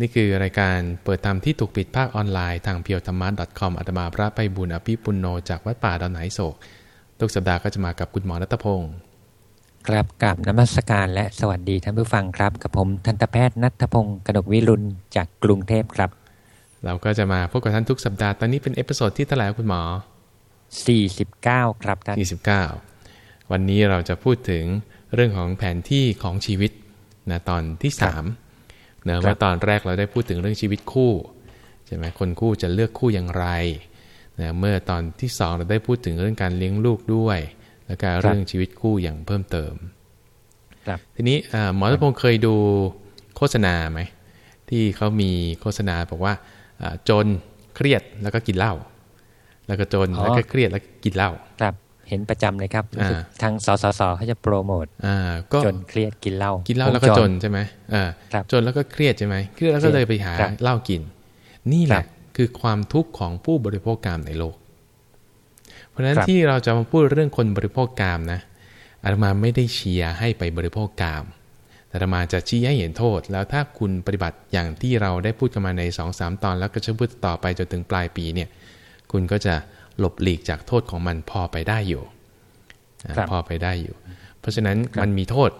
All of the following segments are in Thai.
นี่คือรายการเปิดธรรมที่ถูกปิดภาคออนไลน์ทางเพียวธรรมะ .com อาตมาพระไพบูลย์อภิปุณโณจากวัดป่าดอนหายโศก ทุกสัปดาห์ก็จะมากับคุณหมอณัฐพงศ์ครับกับนมัสการและสวัสดีท่านผู้ฟังครับ กับผมทันตแพทย์ณัฐพงศ์กนกวิรุณจากกรุงเทพครับ เราก็จะมาพบกับท่านทุกสัปดาห์ตอนนี้เป็น episode ที่เท่าไหร่ครับคุณหมอ 49 ครับท่าน29วันนี้เราจะพูดถึงเรื่องของแผนที่ของชีวิตนะตอนที่3 นะว่าตอนแรกเราได้พูดถึงเรื่องชีวิตคู่ใช่ไหมคนคู่จะเลือกคู่อย่างไรนะเมื่อตอนที่2เราได้พูดถึงเรื่องการเลี้ยงลูกด้วย แล้วก็เรื่องชีวิตคู่อย่างเพิ่มเติมครับทีนี้อ่าหมอรัตพงศ์เคยดูโฆษณาไหมที่เขามีโฆษณาบอกว่าอ่าจนเครียดแล้วก็กินเหล้าแล้วก็จนอ๋อแล้วก็เครียดแล้วก็กินเหล้าครับ เห็นประจำเลยครับรู้สึกอ่าทางสสสเขาจะโปรโมทอ่าก็จนเครียดกินเหล้ากิกินเหล้าแล้วก็จนใช่ไหมอ่าครับจนแล้วก็เครียดใช่ไหมเครียดแล้วก็เลยไปหาครับเหล้ากิน นี่แหครัละบคือความทุกข์ของผู้บริโภคกามในโลก เพราะฉะนั้นครับที่เราจะมาพูดเรื่องคนบริโภคกามนะอาตมาไม่ได้เชียร์ให้ไปบริโภคกามแต่อาตมาจะชี้ให้เห็นโทษ แล้วถ้าคุณปฏิบัติอย่างที่เราได้พูดกันมาใน2อสตอน แล้วก็จะพูดต่อไปจนถึงปลายปีเนี่ย คุณก็จะ หลบหลีกจากโทษของมันพอไปได้อยู่อ่าครับพอไปได้อยู่ เพราะฉะนั้นครับมันมีโทษ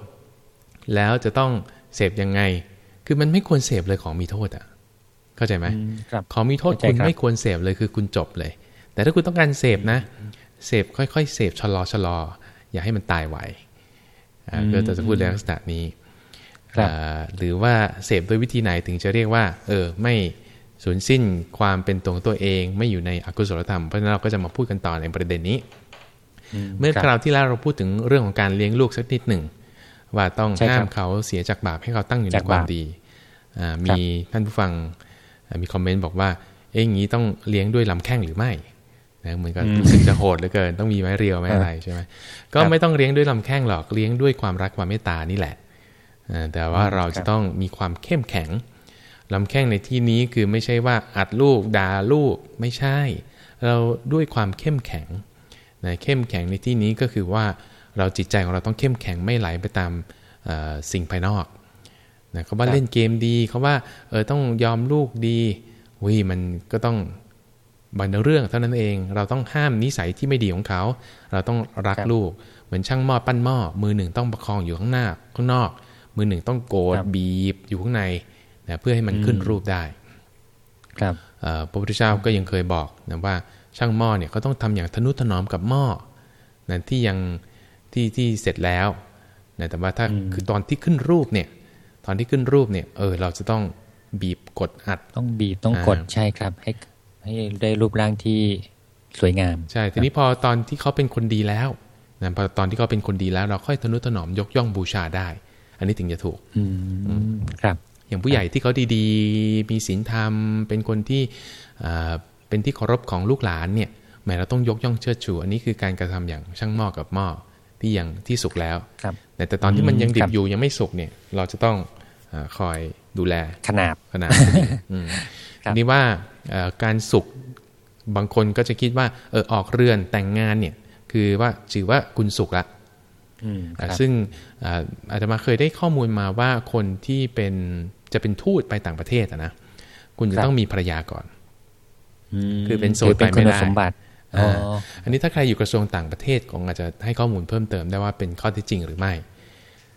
แล้วจะต้องเสพยังไง คือมันไม่ควรเสพเลยของมีโทษอะ เข้าใจไหมอืมครับของมีโทษเข้าใจคุณครับไม่ควรเสพเลยคือคุณจบเลย แต่ถ้าคุณต้องการเสพนะ เสพค่อยๆเสพชะลอชะลอ อย่าให้มันตายไวอ่าก็จะพูดในลักษณะนี้ครับอ่าหรือว่าเสพด้วยวิธีไหนถึงจะเรียกว่า เออไม่ สูญสิ้นความเป็นตัวของตัวเองไม่อยู่ในอกุศลธรรมเพราะฉะนั้นเราก็จะมาพูดกันต่อในประเด็นนี้ เมื่อครับคราวที่แล้วเราพูดถึงเรื่องของการเลี้ยงลูกสักนิดหนึ่ง ว่าต้องใช่ครับห้ามเขาเสียจากบาปให้เขาตั้งอยู่ในจากความบาปดีอ่ามีท่านผู้ฟังอ่ามีคอมเมนต์บอกว่า เอ๊ะอย่างนี้ต้องเลี้ยงด้วยลำแข้งหรือไม่นะเหมือนกับรู้สึกจะโหดเหลือเกินต้องมีไม้เรียวไม้อะไรใช่ไหมก็ไม่ต้องเลี้ยงด้วยลำแข้งหรอกเลี้ยงด้วยความรักความเมตตานี่แหละอ่าแต่ว่าเราจะต้องมีความเข้มแข็ง ลำแข้งในที่นี้คือไม่ใช่ว่าอัดลูกด่าลูกไม่ใช่ เราด้วยความเข้มแข็งนะเข้มแข็งในที่นี้ก็คือว่าเราจิตใจของเราต้องเข้มแข็งไม่ไหลไปตามเอ่อสิ่งภายนอกนะเขาว่าครับเล่นเกมดีเขาว่าเออต้องยอมลูกดีวิมันก็ต้องบางเรื่องเท่านั้นเอง เราต้องห้ามนิสัยที่ไม่ดีของเขา เราต้องรักลูก เหมือนช่างหม้อปั้นหม้อมือหนึ่งต้องประคองอยู่ข้างหน้าข้างนอก มือหนึ่งต้องโกดครับบีบอยู่ข้างใน นะเพื่อให้มันขึ้นรูปได้ ครับเอ่อพระพุทธเจ้าก็ยังเคยบอกนะว่าช่างหม้อเนี่ยเขาต้องทำอย่างทนุถนอมกับหม้อนะที่ยังที่ที่เสร็จแล้วนะแต่ว่าถ้าอืมคือตอนที่ขึ้นรูปเนี่ย ตอนที่ขึ้นรูปเนี่ย เออ เราจะต้องบีบกดอัด ต้องบีบต้องอ่ากดใช่ครับ ให้ให้ได้รูปร่างที่สวยงาม ใช่ ทีนี้พอตอนที่เขาเป็นคนดีแล้วนะพอตอนที่เขาเป็นคนดีแล้ว เราค่อยทนุถนอมยกย่องบูชาได้ อันนี้ถึงจะถูก อืมครับ อย่างผู้ใหญ่ที่เขาดีๆ มีศีลธรรม เป็นคนที่อ่าเป็นที่เคารพของลูกหลานเนี่ยแหมเราต้องยกย่องเชิดชู อันนี้คือการกระทำอย่างช่างหม้อกับหม้อที่ยังที่สุกแล้วครับแต่แต่ตอนที่มันยังดิครับบอยู่ยังไม่สุกเนี่ย เราจะต้องอาคอยดูแลขนาบขนาดอืมครับทีนี้ว่าเอ่อการสุกบางคนก็จะคิดว่าเออออกเรือนแต่งงานเนี่ย คือว่าถือว่าคุณสุกละอืมคอ่ารับซึ่งอ่าอาตมาเคยได้ข้อมูลมาว่าคนที่เป็น จะเป็นทูตไปต่างประเทศอะนะคุณจะครับต้องมีภรรยาก่อนมคือเป็นโสดถือเป็นไปไม่คุณได้สมบัติอ๋ออ่าอันนี้ถ้าใครอยู่กระทรวงต่างประเทศคงอาจจะให้ข้อมูลเพิ่มเติมได้ว่าเป็นข้อเท็จจริงหรือไม่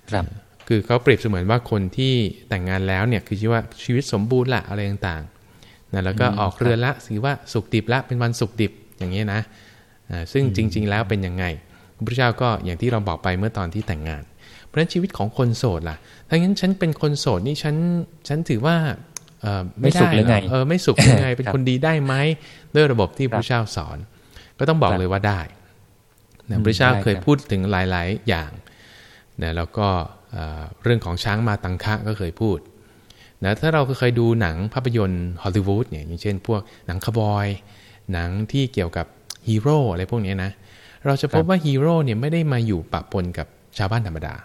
ครับ คือเขาเปรียบเสมือนว่าคนที่แต่งงานแล้วเนี่ยคือชื่อว่าชีวิตสมบูรณ์ละอะไรต่างๆนะแล้วก็ออกเรือนละถือว่าสุขดิบละเป็นวันสุขดิบอย่างเงี้ยนะอ่าซึ่งจริง ๆ แล้วเป็นยังไงพระพุทธเจ้าก็อย่างที่เราบอกไปเมื่อตอนที่แต่งงานเพ ราะฉะนั้นชีวิตของคนโสดล่ะถ้างั้นฉันเป็นคนโสดนี่ฉันฉันถือว่าเอ่อไม่ไม่สุได้ขหรือไงเออไม่สุขหรือไงเป็นครับคนดีได้ไหมด้วยระบบที่พครัระบพุทธเจ้าสอน ก็ต้องบอกครับเลยว่าได้นะอืมพระพุทธเจ้าได้เคยครับพูดถึงหลาย ๆ อย่างนะแล้วก็เอ่อเรื่องของช้างมาตังคะก็เคยพูดนะถ้าเราเคยดูหนังภาพยนตร์ฮอลลีวูดเนี่ยอย่างเช่น พวกหนังคาวบอย หนังที่เกี่ยวกับฮีโร่อะไรพวกเนี้ยนะ เราจะพบว่าฮีโร่เนี่ยไม่ได้มาอยู่ปะปนกับชาวบ้านธรรมดา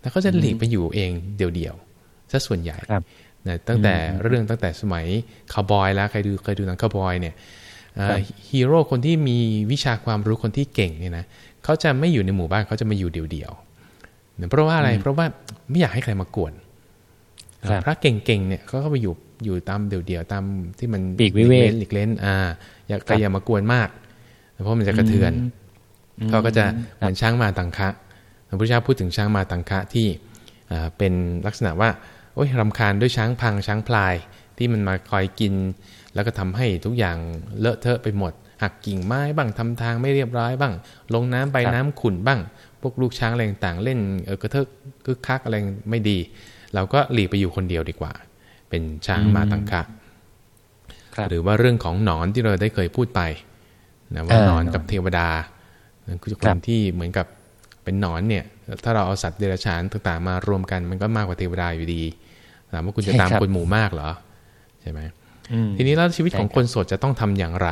แต่เขาจะหลีกไปอยู่เองเดี่ยวๆซะส่วนใหญ่ครับนะตั้งแต่เรื่องตั้งแต่สมัยคาวบอยแล้วใครดูเคยดูหนังคาวบอยเนี่ยเอ่อครับฮีโร่คนที่มีวิชาความรู้คนที่เก่งเนี่ยนะเขาจะไม่อยู่ในหมู่บ้านเขาจะมาอยู่เดี่ยวๆเพราะว่าอะไรเพราะว่าไม่อยากให้ใครมากวนครับพระเก่งๆเนี่ยเขาก็ไปอยู่อยู่ตามเดี่ยวๆตามที่มันปีกวิเวกหลีกเล่นอ่าอย่าก็อย่ามากวนมาก เพราะมันจะกระเทือนเขาก็จะเหมือนช้างมาตังคะ พระพุทธเจ้าพูดถึงช้างมาตังคะที่อ่าเป็นลักษณะว่าโอ้ยรำคาญด้วยช้างพังช้างพลายที่มันมาคอยกิน แล้วก็ทำให้ทุกอย่างเลอะเทอะไปหมด หักกิ่งไม้บ้างทำทางไม่เรียบร้อยบ้าง ลงน้ำไปครับน้ำขุ่นบ้าง พวกลูกช้างอะไรต่างๆเล่นเออกระเทอะคึกคักอะไรไม่ดี เราก็หลีกไปอยู่คนเดียวดีกว่า เป็นช้างมาตังคะครับหรือว่าเรื่องของหนอนที่เราได้เคยพูดไปนะว่าเออหนอนกับเทวดาคือคครันบที่เหมือนกับ เป็นหนอนเนี่ย ถ้าเราเอาสัตว์เดรัจฉานต่างๆมารวมกันมันก็มากกว่าเทวดาอยู่ดีถามว่าคุณจะใช่ตามครับคนหมู่มากเหรอใช่ไหมอืมทีนี้แล้วชีวิตใช่ของครับคนโสดจะต้องทำอย่างไร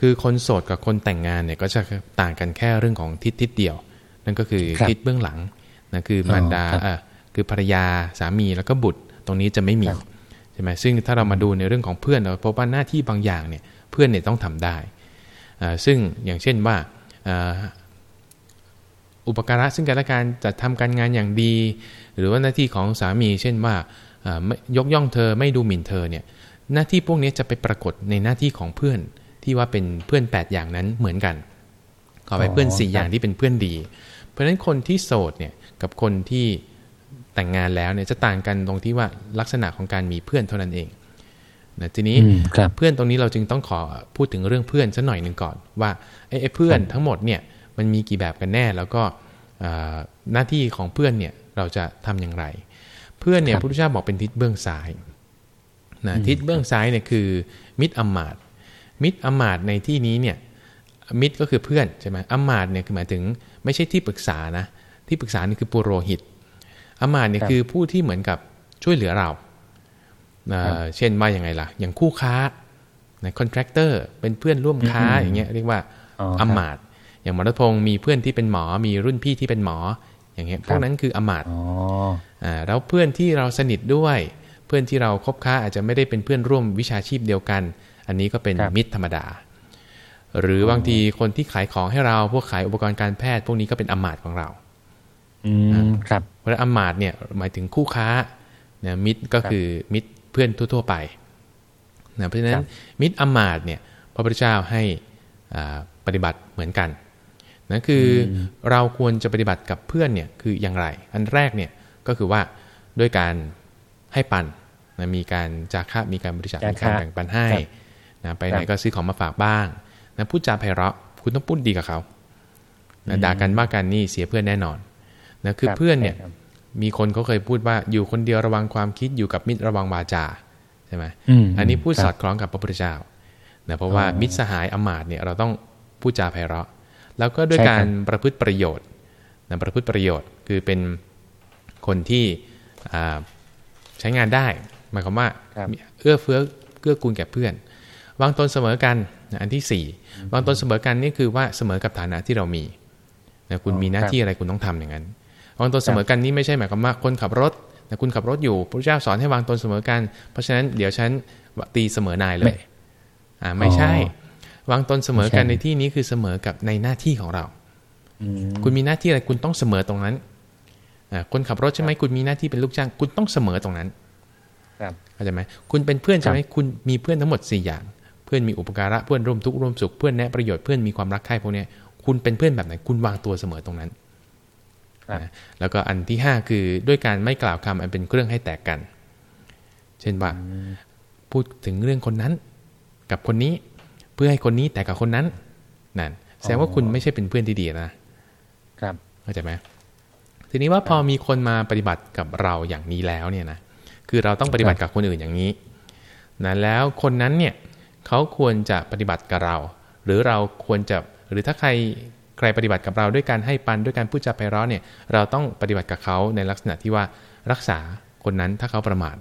คือคนโสดกับคนแต่งงานเนี่ยก็จะต่างกันแค่เรื่องของทิศทิศเดียว นั่นก็คือครับทิศเบื้องหลังนะคือมารดาครับเออคือภรรยาสามีแล้วก็บุตรตรงนี้จะไม่มีครับใช่ไหมซึ่งถ้าเรามาดูในเรื่องของเพื่อนเราพบว่าหน้าที่บางอย่างเนี่ยเพื่อนเนี่ยต้องทำได้อ่าซึ่งอย่างเช่นว่า อ่าอุปการะซึ่งกันและกันจัดทำการงานอย่างดี หรือว่าหน้าที่ของสามี เช่นว่าอ่าไม่ยกย่องเธอไม่ดูหมิ่นเธอเนี่ยหน้าที่พวกนี้จะไปปรากฏในหน้าที่ของเพื่อนที่ว่าเป็นเพื่อน 8 อย่างนั้นเหมือนกัน ขอไปอ๋อเพื่อนสี่ครับอย่างที่เป็นเพื่อนดี เพราะฉะนั้นคนที่โสดเนี่ยกับคนที่แต่งงานแล้วเนี่ยจะต่างกันตรงที่ว่าลักษณะของการมีเพื่อนเท่านั้นเองนะทีนี้อืมครับเพื่อนตรงนี้เราจึงต้องขอพูดถึงเรื่องเพื่อนสักหน่อยหนึ่งก่อน ว่าไอ้ไอ้เพื่อนทั้งหมดเนี่ย มันมีกี่แบบกันแน่ แล้วก็อ่าหน้าที่ของเพื่อนเนี่ยเราจะทำอย่างไร เพื่อนเนี่ยครัพบระพุทธเจ้าบอกเป็นทิศเบื้องซ้ายนะทิศเบื้องซ้ายเนี่ยคือ มิตรอำมาตย์มิตรอำมาตย์ในที่นี้เนี่ยมิตรก็คือเพื่อนใช่ไหมอำมาตย์เนี่ยคือหมายถึงไม่ใช่ที่ปรึกษานะที่ปรึกษานี่คือปุโรหิตอำมาตย์เนี่ยครับคือผู้ที่เหมือนกับช่วยเหลือเราเอ่อครับเช่นว่าอย่างไงล่ะ อย่างคู่ค้านะคอนแทคเตอร์เป็นเพื่อนร่วมค้าอืมอย่างเงี้ยเรียกว่าอ๋ออำมาตย์ อย่างหมอรัตพงศ์มีเพื่อนที่เป็นหมอ มีรุ่นพี่ที่เป็นหมอ อย่างเงี้ยพวกนั้นคืออำมาตย์อ๋ออ่าแล้วเพื่อนที่เราสนิทด้วย เพื่อนที่เราคบค้าอาจจะไม่ได้เป็นเพื่อนร่วมวิชาชีพเดียวกัน อันนี้ก็เป็นครับมิตรธรรมดา หรืออบางทีคนที่ขายของให้เราพวกขายอุปกรณ์การแพทย์ พวกนี้ก็เป็นอำมาตย์ของเรา อืมครับเพราะฉะนั้นอำมาตย์เนี่ยหมายถึงคู่ค้านะมิตรก็คือมิตรเพื่อนทั่ว ๆ ไปนะเพราะฉะนั้ครันบมิตรอำมาตย์เนี่ยพระพุทธเจ้าให้อ่าปฏิบัติเหมือนกัน นะคืออเราควรจะปฏิบัติกับเพื่อนเนี่ยคืออย่างไร อันแรกเนี่ยก็คือว่าด้วยการให้ปันนะมีการจาคะมีการบริจาคจามีคะการแบ่งปันให้ครับนะไปไหนครับก็ซื้อของมาฝากบ้างนะพูดจาไพเราะคุณต้องพูดดีกับเขานะด่ากันว่ากันนี่เสียเพื่อนแน่นอนนะคือรับเพื่อนเนี่ยใช่ครับมีคนเขาเคยพูดว่าอยู่คนเดียวระวังความคิดอยู่กับมิตรระวังวาจาใช่ไหมอืมอันนี้พูดครับสอดคล้องกับพระพุทธเจ้านะเพราะว่าอ๋อมิตรสหายอำมาตย์เนี่ยเราต้องพูดจาไพเราะ แล้วก็ด้วยใช่ครับการประพฤติประโยชน์นะประพฤติประโยชน์คือเป็นคนที่อ่าใช้งานได้หมายความว่าครับเอื้อเฟื้อเกื้อกูลแก่เพื่อน วางตนเสมอกันนะอันที่สี่วางตนเสมอกันนี่คือว่าเสมอกับฐานะที่เรามีนะคุณอ๋อมีหน้าครับที่อะไรคุณต้องทำอย่างนั้น วางตนเสมอกันนี่ไม่ใช่หมายความว่าคนขับรถแต่คุณขับรถอยู่พระเจ้าสอนให้วางตนเสมอกัน เพราะฉะนั้นเดี๋ยวฉันตีเสมอนายเลย อ่าไม่ใช่ วางตนเสมอกันไม่ในใช่ที่นี้คือเสมอกับในหน้าที่ของเราอืมคุณมีหน้าที่อะไรคุณต้องเสมอตรงนั้นอ่าคนขับรถใช่ไหมคุณมีหน้าที่เป็นลูกจ้าง คุณต้องเสมอตรงนั้นครับเข้าใจไหมคุณเป็นเพื่อนใช่ไหมคุณมีเพื่อนทั้งหมด4อย่าง เพื่อนมีอุปการะเพื่อนร่วมทุกข์ร่วมสุขเพื่อนแนะประโยชน์เพื่อนมีความรักใคร่พวกเนี้ยคุณเป็นเพื่อนแบบไหนคุณวางตัวเสมอตรงนั้นครับนะแล้วก็อันที่ห้าคือด้วยการไม่กล่าวคำอันเป็นเครื่องให้แตกกัน เช่นว่าพูดถึงเรื่องคนนั้นกับคนนี้เพื่อให้คนนี้แต่กับคนนั้นนั่นแสดงว่าคุณไม่ใช่เป็นเพื่อนที่ดีนะครับเข้าใจไหมทีนี้ว่าพอมีคนมาปฏิบัติกับเราอย่างนี้แล้วเนี่ยนะคือเราต้องปฏิบัติกับคนอื่นอย่างนี้นะแล้วคนนั้นเนี่ยเขาควรจะปฏิบัติกับเรา หรือเราควรจะหรือถ้าใครใครปฏิบัติกับเราด้วยการให้ปันด้วยการพูดจาไพเราะเนี่ย เราต้องปฏิบัติกับเขาในลักษณะที่ว่ารักษาคนนั้นถ้าเขาประมาท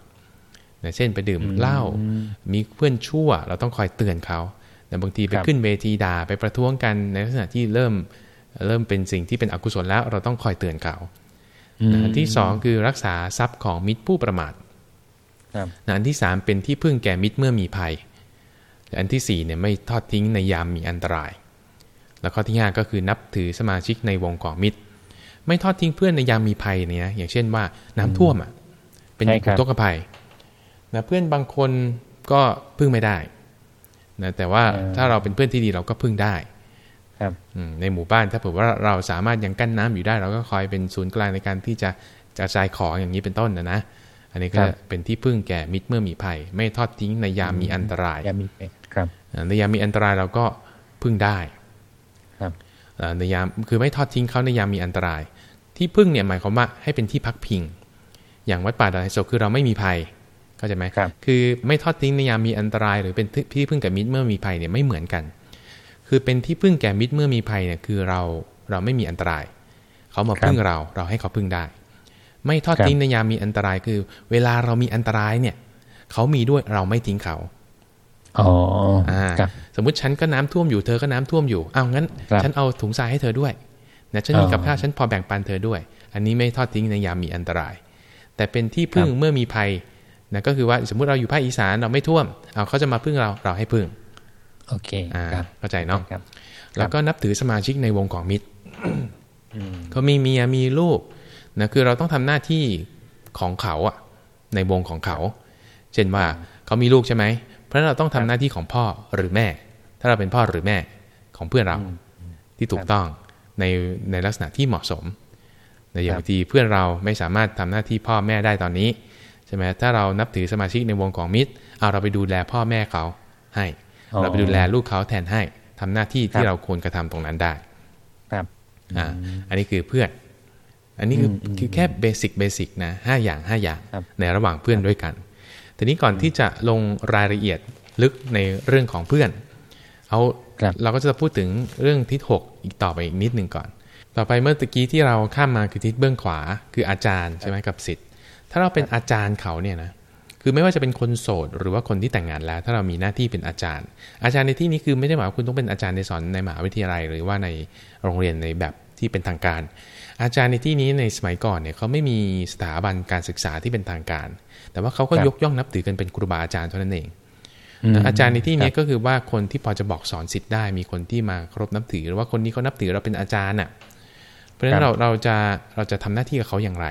นะเช่นไปดื่มเหล้ามีเพื่อนชั่ว เราต้องคอยเตือนเขา แต่บางทีไปครับขึ้นเวทีด่าไปประท้วงกันในลักษณะที่เริ่มเริ่มเป็นสิ่งที่เป็นอกุศลแล้วเราต้องคอยเตือนเขาอืมอันที่สองคือรักษาทรัพย์ของมิตรผู้ประมาทครับอันที่สามเป็นที่พึ่งแก่มิตรเมื่อมีภัยและอันที่สี่เนี่ยไม่ทอดทิ้งในยามมีอันตราย แล้วข้อที่ห้าก็คือนับถือสมาชิกในวงของมิตร ไม่ทอดทิ้งเพื่อนในยามมีภัยเนี่ยนะอย่างเช่นว่าน้ำท่วมอะเป็นใช่ครับอุทกภัยนะเพื่อนบางคนก็พึ่งไม่ได้ นะแต่ว่าถ้าเราเป็นเพื่อนที่ดีเราก็พึ่งได้ครับอืมในหมู่บ้านถ้าเผื่อว่าเราสามารถยังกั้นน้ำอยู่ได้ เราก็คอยเป็นศูนย์กลางในการที่จะกระจายของอย่างนี้เป็นต้นนะนะอันนี้ก็ครับเป็นที่พึ่งแก่มิตรเมื่อมีภัย ไม่ทอดทิ้งในยามมีอันตรายยามีไปครับอ่าในยามมีอันตรายเราก็พึ่งได้ครับอ่าในยามคือไม่ทอดทิ้งเขาในยามมีอันตราย ที่พึ่งเนี่ยหมายความว่าให้เป็นที่พักพิง อย่างวัดป่าดอนไฮโซคือเราไม่มีภัย เข้าใจไหมครับคือไม่ทอดทิ้งในยามมีอันตราย หรือเป็นที่พึ่งแก่มิตรเมื่อมีภัยเนี่ยไม่เหมือนกัน คือเป็นที่พึ่งแก่มิตรเมื่อมีภัยเนี่ยคือเราเราไม่มีอันตราย เขามาพึ่งเราเราให้เขาพึ่งได้ ไม่ทอดทิ้งในยามมีอันตรายคือ เวลาเรามีอันตรายเนี่ย เขามีด้วยเราไม่ทิ้งเขาอ๋ออ่าครับสมมุติฉันก็น้ำท่วมอยู่เธอก็น้ำท่วมอยู่อ้าวงั้นครับฉันเอาถุงทรายให้เธอด้วยนะฉันมีอ๋อกับข้าวฉันพอแบ่งปันเธอด้วย อันนี้ไม่ทอดทิ้งในยามมีอันตราย แต่เป็นที่พึ่งครับเมื่อมีภัย นะก็คือว่าสมมุติเราอยู่ภาคอีสานเราไม่ท่วมเอาเขาจะมาพึ่งเราเราให้พึ่งโอเคอ่าครับเข้าใจเนาะครับแล้วก็นับถือสมาชิกในวงของมิตรอืมเขามีเมียมีลูกนะคือเราต้องทำหน้าที่ของเขาอะในวงของเขา เช่นว่าเขามีลูกใช่ไหมเพราะฉะนั้นเราต้องทำหน้าที่ของพ่อหรือแม่ ถ้าเราเป็นพ่อหรือแม่ของเพื่อนเราที่ถูกต้องในในลักษณะที่เหมาะสมในอย่างครับบางทีเพื่อนเราไม่สามารถทำหน้าที่พ่อแม่ได้ตอนนี้ ใช่ไหมถ้าเรานับถือสมาชิกในวงของมิตรเอาเราไปดูแลพ่อแม่เขาให้อ๋อเราไปดูแลลูกเขาแทนให้ทำหน้าที่คที่รับเราควรกระทำตรงนั้นได้ ครับอ่าอันนี้คือเพื่อน อันนี้คืออมคือแค่เบสิกเบสิกนะห้าอย่างห้าอย่างครับในระหว่างเพื่อนด้วยกันทีนี้ก่อนที่จะลงรายละเอียดลึกในเรื่องของเพื่อน เอาครับเราก็จะพูดถึงเรื่องทิศหกอีกต่อไปอีกนิดหนึ่งก่อน ต่อไปเมื่อตะกี้ที่เราข้ามมาคือทิศเบื้องขวาคืออาจารย์ใช่ไหมกับสิทธิ์ ถ้าเราเป็นอาจารย์เขาเนี่ยนะคือไม่ว่าจะเป็นคนโสดหรือว่าคนที่แต่งงานแล้ว ถ้าเรามีหน้าที่เป็นอาจารย์ อาจารย์ในที่นี้คือไม่ได้หมายว่าคุณต้องเป็นอาจารย์ในสอนในมหาวิทยาลัย หรือว่าในโรงเรียนในแบบที่เป็นทางการ อาจารย์ในที่นี้ในสมัยก่อนเนี่ยเขาไม่มีสถาบันการศึกษาที่เป็นทางการ แต่ว่าเขาก็ครับยกย่องนับถือกันเป็นครูบาอาจารย์เท่านั้นเองมอาจารย์ในที่นี้ครับก็คือว่าคนที่พอจะบอกสอนสิทธิ์ได้ มีคนที่มาเคารพนับถือหรือว่าคนนี้เขานับถือเราเป็นอาจารย์อะ เพราะฉะนั้นเราเราจะเราจะทำหน้าที่กับเขาอย่างไร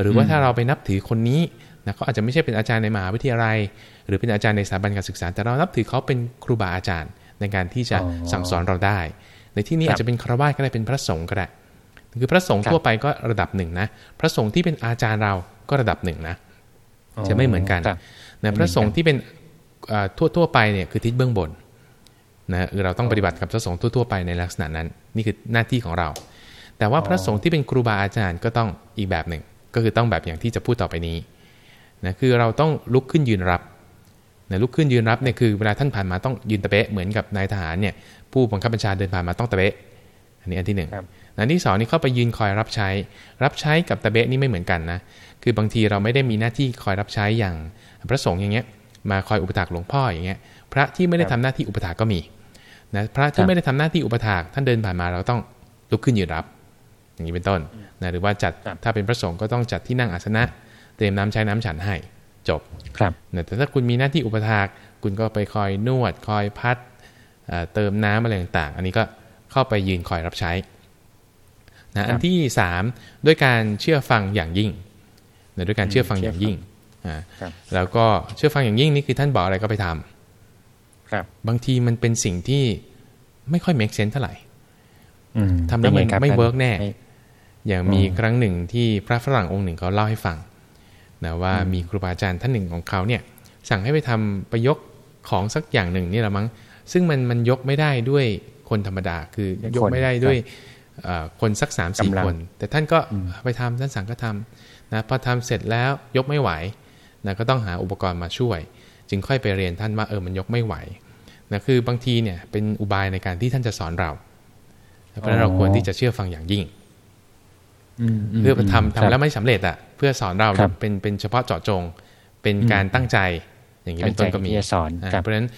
หรือว่าถ้าเราไปนับถือคนนี้นะเขาอาจจะไม่ใช่เป็นอาจารย์ในมหาวิทยาลัย หรือเป็นอาจารย์ในสถาบันการศึกษา แต่เรานับถือเขาเป็นครูบาอาจารย์ในการที่จะอ๋อสั่งสอนเราได้ ในที่นี้ครับอาจจะเป็นคารวาสก็ได้เป็นพระสงฆ์ก็ได้คือพระสงฆ์ครับทั่วไปก็ระดับหนึ่งนะพระสงฆ์ที่เป็นอาจารย์เราก็ระดับหนึ่งนะจะไม่เหมือนกันครับนะพระสงฆ์ที่เป็นอ่าทั่วทั่วๆไปเนี่ยคือทิศเบื้องบนนะคือเราต้องปฏิบัติกับพระสงฆ์ทั่วๆไปในลักษณะนั้น นี่คือหน้าที่ของเรา แต่ว่าพระสงฆ์ที่เป็นครูบาอาจารย์ก็ต้องอีกแบบหนึ่ง ก็คือต้องแบบอย่างที่จะพูดต่อไปนี้นะคือเราต้องลุกขึ้นยืนรับนะลุกขึ้นยืนรับเนี่ยคือเวลาท่านผ่านมาต้องยืนตะเบะเหมือนกับนายทหารเนี่ยผู้บังคับบัญชาเดินผ่านมาต้องตะเบะอันนี้อันที่หนึ่งครับอันที่สองนี่เข้าไปยืนคอยรับใช้ รับใช้กับตะเบะนี่ไม่เหมือนกันนะคือบางทีเราไม่ได้มีหน้าที่คอยรับใช้อย่างพระสงฆ์อย่างเงี้ยมาคอยอุปถากหลวงพ่ออย่างเงี้ยพระที่ไม่ได้ทำหน้าที่อุปถากก็มีนะพระครัที่บไม่ได้ทำหน้าที่อุปถากท่านเดินผ่านมาเราต้องลุกขึ้นยืนรับ อย่างนี้เป็นต้นนะหรือว่าจัดครับถ้าเป็นพระสงฆ์ก็ต้องจัดที่นั่งอาสนะ เตรียมน้ำใช้น้ำฉันให้จบครับนะแต่ถ้าคุณมีหน้าที่อุปถากคุณก็ไปคอยนวด คอยพัดเอ่อเติมน้ำอะไรต่างๆ อันนี้ก็เข้าไปยืนคอยรับใช้นะอันที่สามด้วยการเชื่อฟังอย่างยิ่งนะด้วยการเชื่อฟังอย่างยิ่งอ่าครับแล้วก็เชื่อฟังอย่างยิ่งนี่คือท่านบอกอะไรก็ไปทำครับ บางทีมันเป็นสิ่งที่ไม่ค่อย make sense เท่าไหร่อืมทำแล้วเป็นมันงครับไม่ท่านเวิร์กแน่ไม่ อย่างมีครั้งหนึ่งที่พระฝรั่งองค์หนึ่งเขาเล่าให้ฟังนะว่ามีครูบาอาจารย์ท่านหนึ่งของเขาเนี่ยสั่งให้ไปทำประยกของสักอย่างหนึ่งนี่แหละมั้งซึ่งมันมันยกไม่ได้ด้วยคนธรรมดาคือยกไม่ได้ด้วยเอ่อคนสักสามสี่กำลังคน แต่ท่านก็ไปทำท่านสั่งก็ทำนะพอทำเสร็จแล้วยกไม่ไหวนะก็ต้องหาอุปกรณ์มาช่วย จึงค่อยไปเรียนท่านว่าเออมันยกไม่ไหวนะคือบางทีเนี่ยเป็นอุบายในการที่ท่านจะสอนเราเพราะฉะนั้นเราควรที่จะเชื่อฟังอย่างยิ่งอืมม เพื่อทำคทำรับแล้วไม่สำเร็จอะเพื่อสอนเราครับเป็นเป็นเฉพาะเจาะจงเป็นการตั้งใจ อย่างนี้เป็นต้นก็มีตั้งใจที่จะสอนอ่าครับเพราะฉะนั้น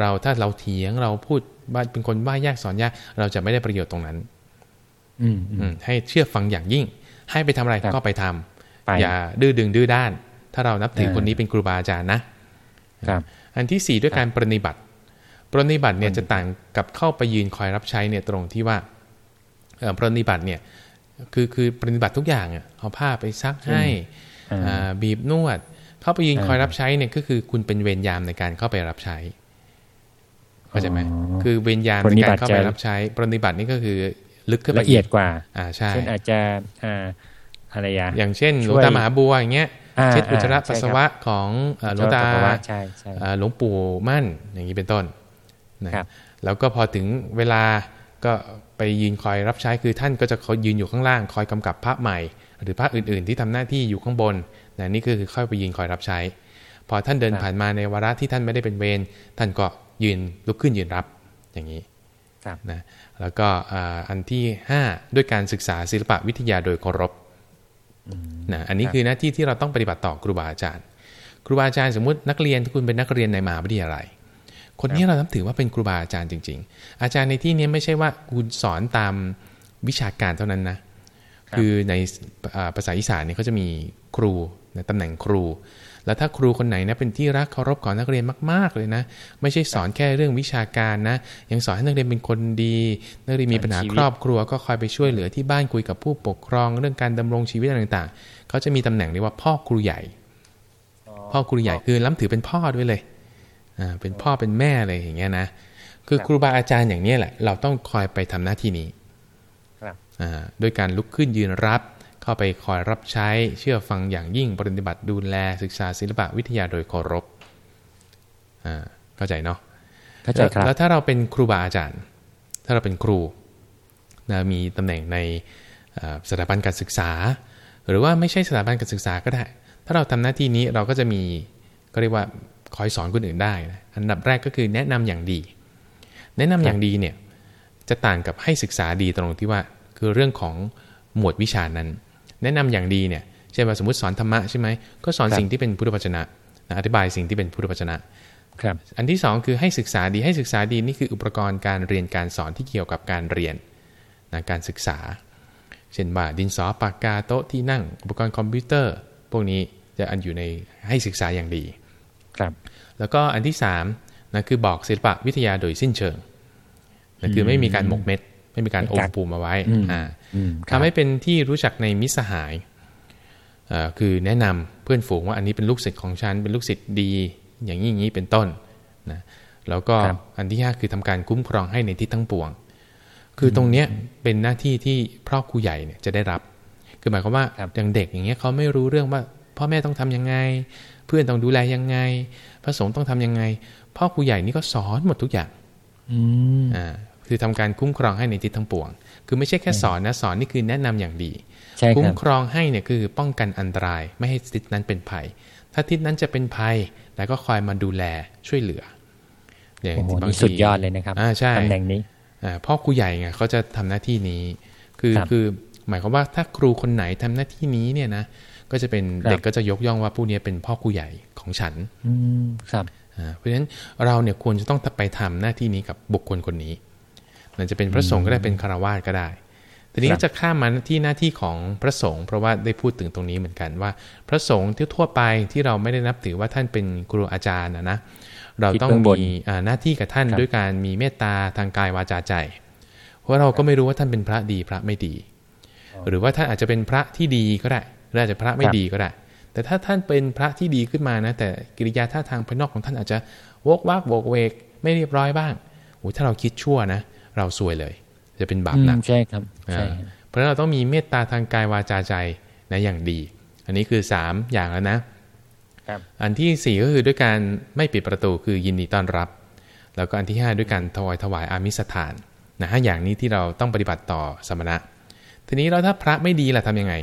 เราถ้าเราเถียงเราพูดว่าเป็นคนว่ายากสอนยากเราจะไม่ได้ประโยชน์ตรงนั้น อืมอืมอืมให้เชื่อฟังอย่างยิ่ง ให้ไปทำอะไรครับก็ไปทำไปอย่าดื้อดึงดื้อด้าน ถ้าเรานับถือเออคนนี้เป็นครูบาอาจารย์นะครับ อันที่สี่ด้วยการปรนนิบัติปรนนิบัติเนี่ยจะต่างกับเข้าไปยืนคอยรับใช้เนี่ยตรงที่ว่าเอ่อปรนนิบัติเนี่ย คือคือปรนนิบัติทุกอย่างอะเอาผ้าไปซักให้อ่าอ่าบีบนวด เข้าไปยืนคอยรับใช้เนี่ยก็คือคุณเป็นเวรยามในการเข้าไปรับใช้เข้าใจไหมคือเวรยามในการเข้าไปรับใช้ปฏิบัตินี่ก็คือลึกขึ้นไปละเอียดกว่า อ่าใช่เช่นอาจจะอ่าอะไรอย่าอย่างเช่นหลวงตามหาบัวอย่างเงี้ยอ่าเช็ดอุจจาระอ่าปัสสาวะของเอ่อหลวงตาปัสสาวะใช่ใช่เอ่อหลวงปู่มั่นอย่างนี้เป็นต้นนะครับแล้วก็พอถึงเวลา ก็ไปยืนคอยรับใช้คือท่านก็จะคอยยืนอยู่ข้างล่าง คอยกำกับพระใหม่ หรือพระอื่นๆ ที่ทำหน้าที่อยู่ข้างบนนะนี่ก็คือค่อยไปยืนคอยรับใช้ พอท่านเดินครับผ่านมาในวาระที่ท่านไม่ได้เป็นเวรท่านก็ยืนลุกขึ้นยืนรับอย่างนี้ครับนะแล้วก็อ่าอันที่ 5 ด้วยการศึกษาศิลปะวิทยาโดยเคารพนะอันนี้คือหน้าที่ที่เราต้องปฏิบัติต่อครูบาอาจารย์ ครูบาอาจารย์สมมตินักเรียนที่คุณเป็นนักเรียนในมหาวิทยาลัย คนนี้เรานับถือว่าเป็นครูบาอาจารย์จริง ๆ อาจารย์ในที่นี้ไม่ใช่ว่าคุณสอนตามวิชาการเท่านั้นนะ คือในอ่าภาษาอีสานเนี่ยเขาจะมีครูนะตำแหน่งครู แล้วถ้าครูคนไหนนะเป็นที่รักเคารพของนักเรียนมาก ๆ เลยนะ ไม่ใช่สอนแค่เรื่องวิชาการนะ ยังสอนให้นักเรียนเป็นคนดี นักเรียนมีปัญหาชีวิตครอบครัว ก็คอยไปช่วยเหลือที่บ้านคุยกับผู้ปกครอง เรื่องการดำรงชีวิตอะไรต่าง ๆ เขาจะมีตำแหน่งเรียกว่าพ่อครูใหญ่ พ่อครูใหญ่คือล้ำถือเป็นพ่อด้วยเลยอ่า เป็นพ่อเป็นแม่เลยอย่างเงี้ยนะคือครูบาอาจารย์อย่างเนี้ยแหละ เราต้องคอยไปทำหน้าที่นี้ครับอ่าด้วยการลุกขึ้นยืนรับ เข้าไปคอยรับใช้เชื่อฟังอย่างยิ่งปฏิบัติดูแลศึกษาศิลปะวิทยาโดยเคารพอ่าเข้าใจเนาะเข้าใจครับแล้วแล้วถ้าเราเป็นครูบาอาจารย์ ถ้าเราเป็นครูนะมีตำแหน่งในเอ่อสถาบันการศึกษา หรือว่าไม่ใช่สถาบันการศึกษาก็ได้ ถ้าเราทำหน้าที่นี้เราก็จะมีก็เรียกว่า คอยสอนคนอื่นได้นะอันดับแรกก็คือแนะนำอย่างดี แนะนำอย่างดีเนี่ยจะต่างกับให้ศึกษาดีตรงที่ว่า คือเรื่องของหมวดวิชานั้น แนะนำอย่างดีเนี่ยเช่นว่าสมมติสอนธรรมะใช่ไหมก็สอนครับสิ่งที่เป็นพุทธวจนะนะอธิบายสิ่งที่เป็นพุทธวจนะครับอันที่สองคือให้ศึกษาดีให้ศึกษาดีนี่คืออุปกรณ์การเรียนการสอนที่เกี่ยวกับการเรียนนะการศึกษา เช่นว่าดินสอปากกาโต๊ะที่นั่ง อุปกรณ์คอมพิวเตอร์ พวกนี้จะอันอยู่ในให้ศึกษาอย่างดีครับ แล้วก็อันที่สามนะคือบอกศิลปะวิทยาโดยสิ้นเชิงนะคือไม่มีการหมกเม็ด ไม่มีการอมปูมเอาไว้อืมอ่าอืมครับทำให้เป็นที่รู้จักในมิตรสหายเอ่อคือแนะนำเพื่อนฝูงว่าอันนี้เป็นลูกศิษย์ของฉันเป็นลูกศิษย์ดี อย่างนี้อย่างนี้เป็นต้นนะแล้วก็ครับอันที่ห้าคือทำการคุ้มครองให้ในทิศทั้งปวง คือตรงเนี้ยเป็นหน้าที่ที่พ่อครูใหญ่เนี่ยจะได้รับ คือหมายความว่าครับอย่างเด็กอย่างเงี้ยเขาไม่รู้เรื่องว่า พ่อแม่ต้องทำยังไง เพื่อนต้องดูแลยังไง พระสงฆ์ต้องทำยังไง พ่อครูใหญ่นี่ก็สอนหมดทุกอย่างอืมอ่าคือทำการคุ้มครองให้ในทิศทั้งปวง คือไม่ใช่แค่สอนนะสอนนี่คือแนะนำอย่างดีใช่คคุ้มรับครองให้เนี่ยคือป้องกันอันตรายไม่ให้ทิศนั้นเป็นภัย ถ้าทิศนั้นจะเป็นภัย แล้วก็คอยมาดูแลช่วยเหลืออย่างโอ้โหบางนี่ทีสุดยอดเลยนะครับอ่าใช่ตำแหน่งนี้อ่าพ่อครูใหญ่ไงเขาจะทำหน้าที่นี้ คือครับคือหมายความว่าถ้าครูคนไหนทำหน้าที่นี้เนี่ยนะ ก็จะเป็นครับเด็กก็จะยกย่องว่าผู้นี้เป็นพ่อครูใหญ่ของฉันอืมครับอ่าเพราะฉะนั้นเราเนี่ยควรจะต้องไปทำหน้าที่นี้กับบุคคลคนนี้มันจะเป็นพระสงฆ์ก็ได้เป็นคารวาสก็ได้ทีนี้ครับก็จะข้ามมาที่หน้าที่ของพระสงฆ์เพราะว่าได้พูดถึงตรงนี้เหมือนกันว่า พระสงฆ์ที่ทั่วไปที่เราไม่ได้นับถือว่าท่านเป็นครูอาจารย์นะนะเราต้องที่เบื้องบนมีอ่าหน้าที่กับท่านครับด้วยการมีเมตตาทางกายวาจาใจ เพราะเราก็ไม่รู้ว่าท่านเป็นพระดีพระไม่ดี หรือว่าท่านอาจจะเป็นพระที่ดีก็ได้ หรืออาจจะพระไม่ดีก็ได้ แต่ถ้าท่านเป็นพระที่ดีขึ้นมานะ แต่กิริยาท่าทางภายนอกของท่านอาจจะวกวักโวกเวกไม่เรียบร้อยบ้างโอ้ยถ้าเราคิดชั่วนะ เราซวยเลย จะเป็นบาปอืหนัมกใช่ครับใช่อ่าเพราะฉะนั้นเราต้องมีเมตตาทางกายวาจาใจนะอย่างดี อันนี้คือ3อย่างแล้วนะครับอันทีสี่4ก็คือด้วยการไม่ปิดประตูคือยินดีต้อนรับ แล้วก็อันที่5ด้วยการถวายถวายอามิสถานนะห้าอย่างนี้ที่เราต้องปฏิบัติต่อสมณะ ทีนี้เราถ้าพระไม่ดีล่ะทำยังไง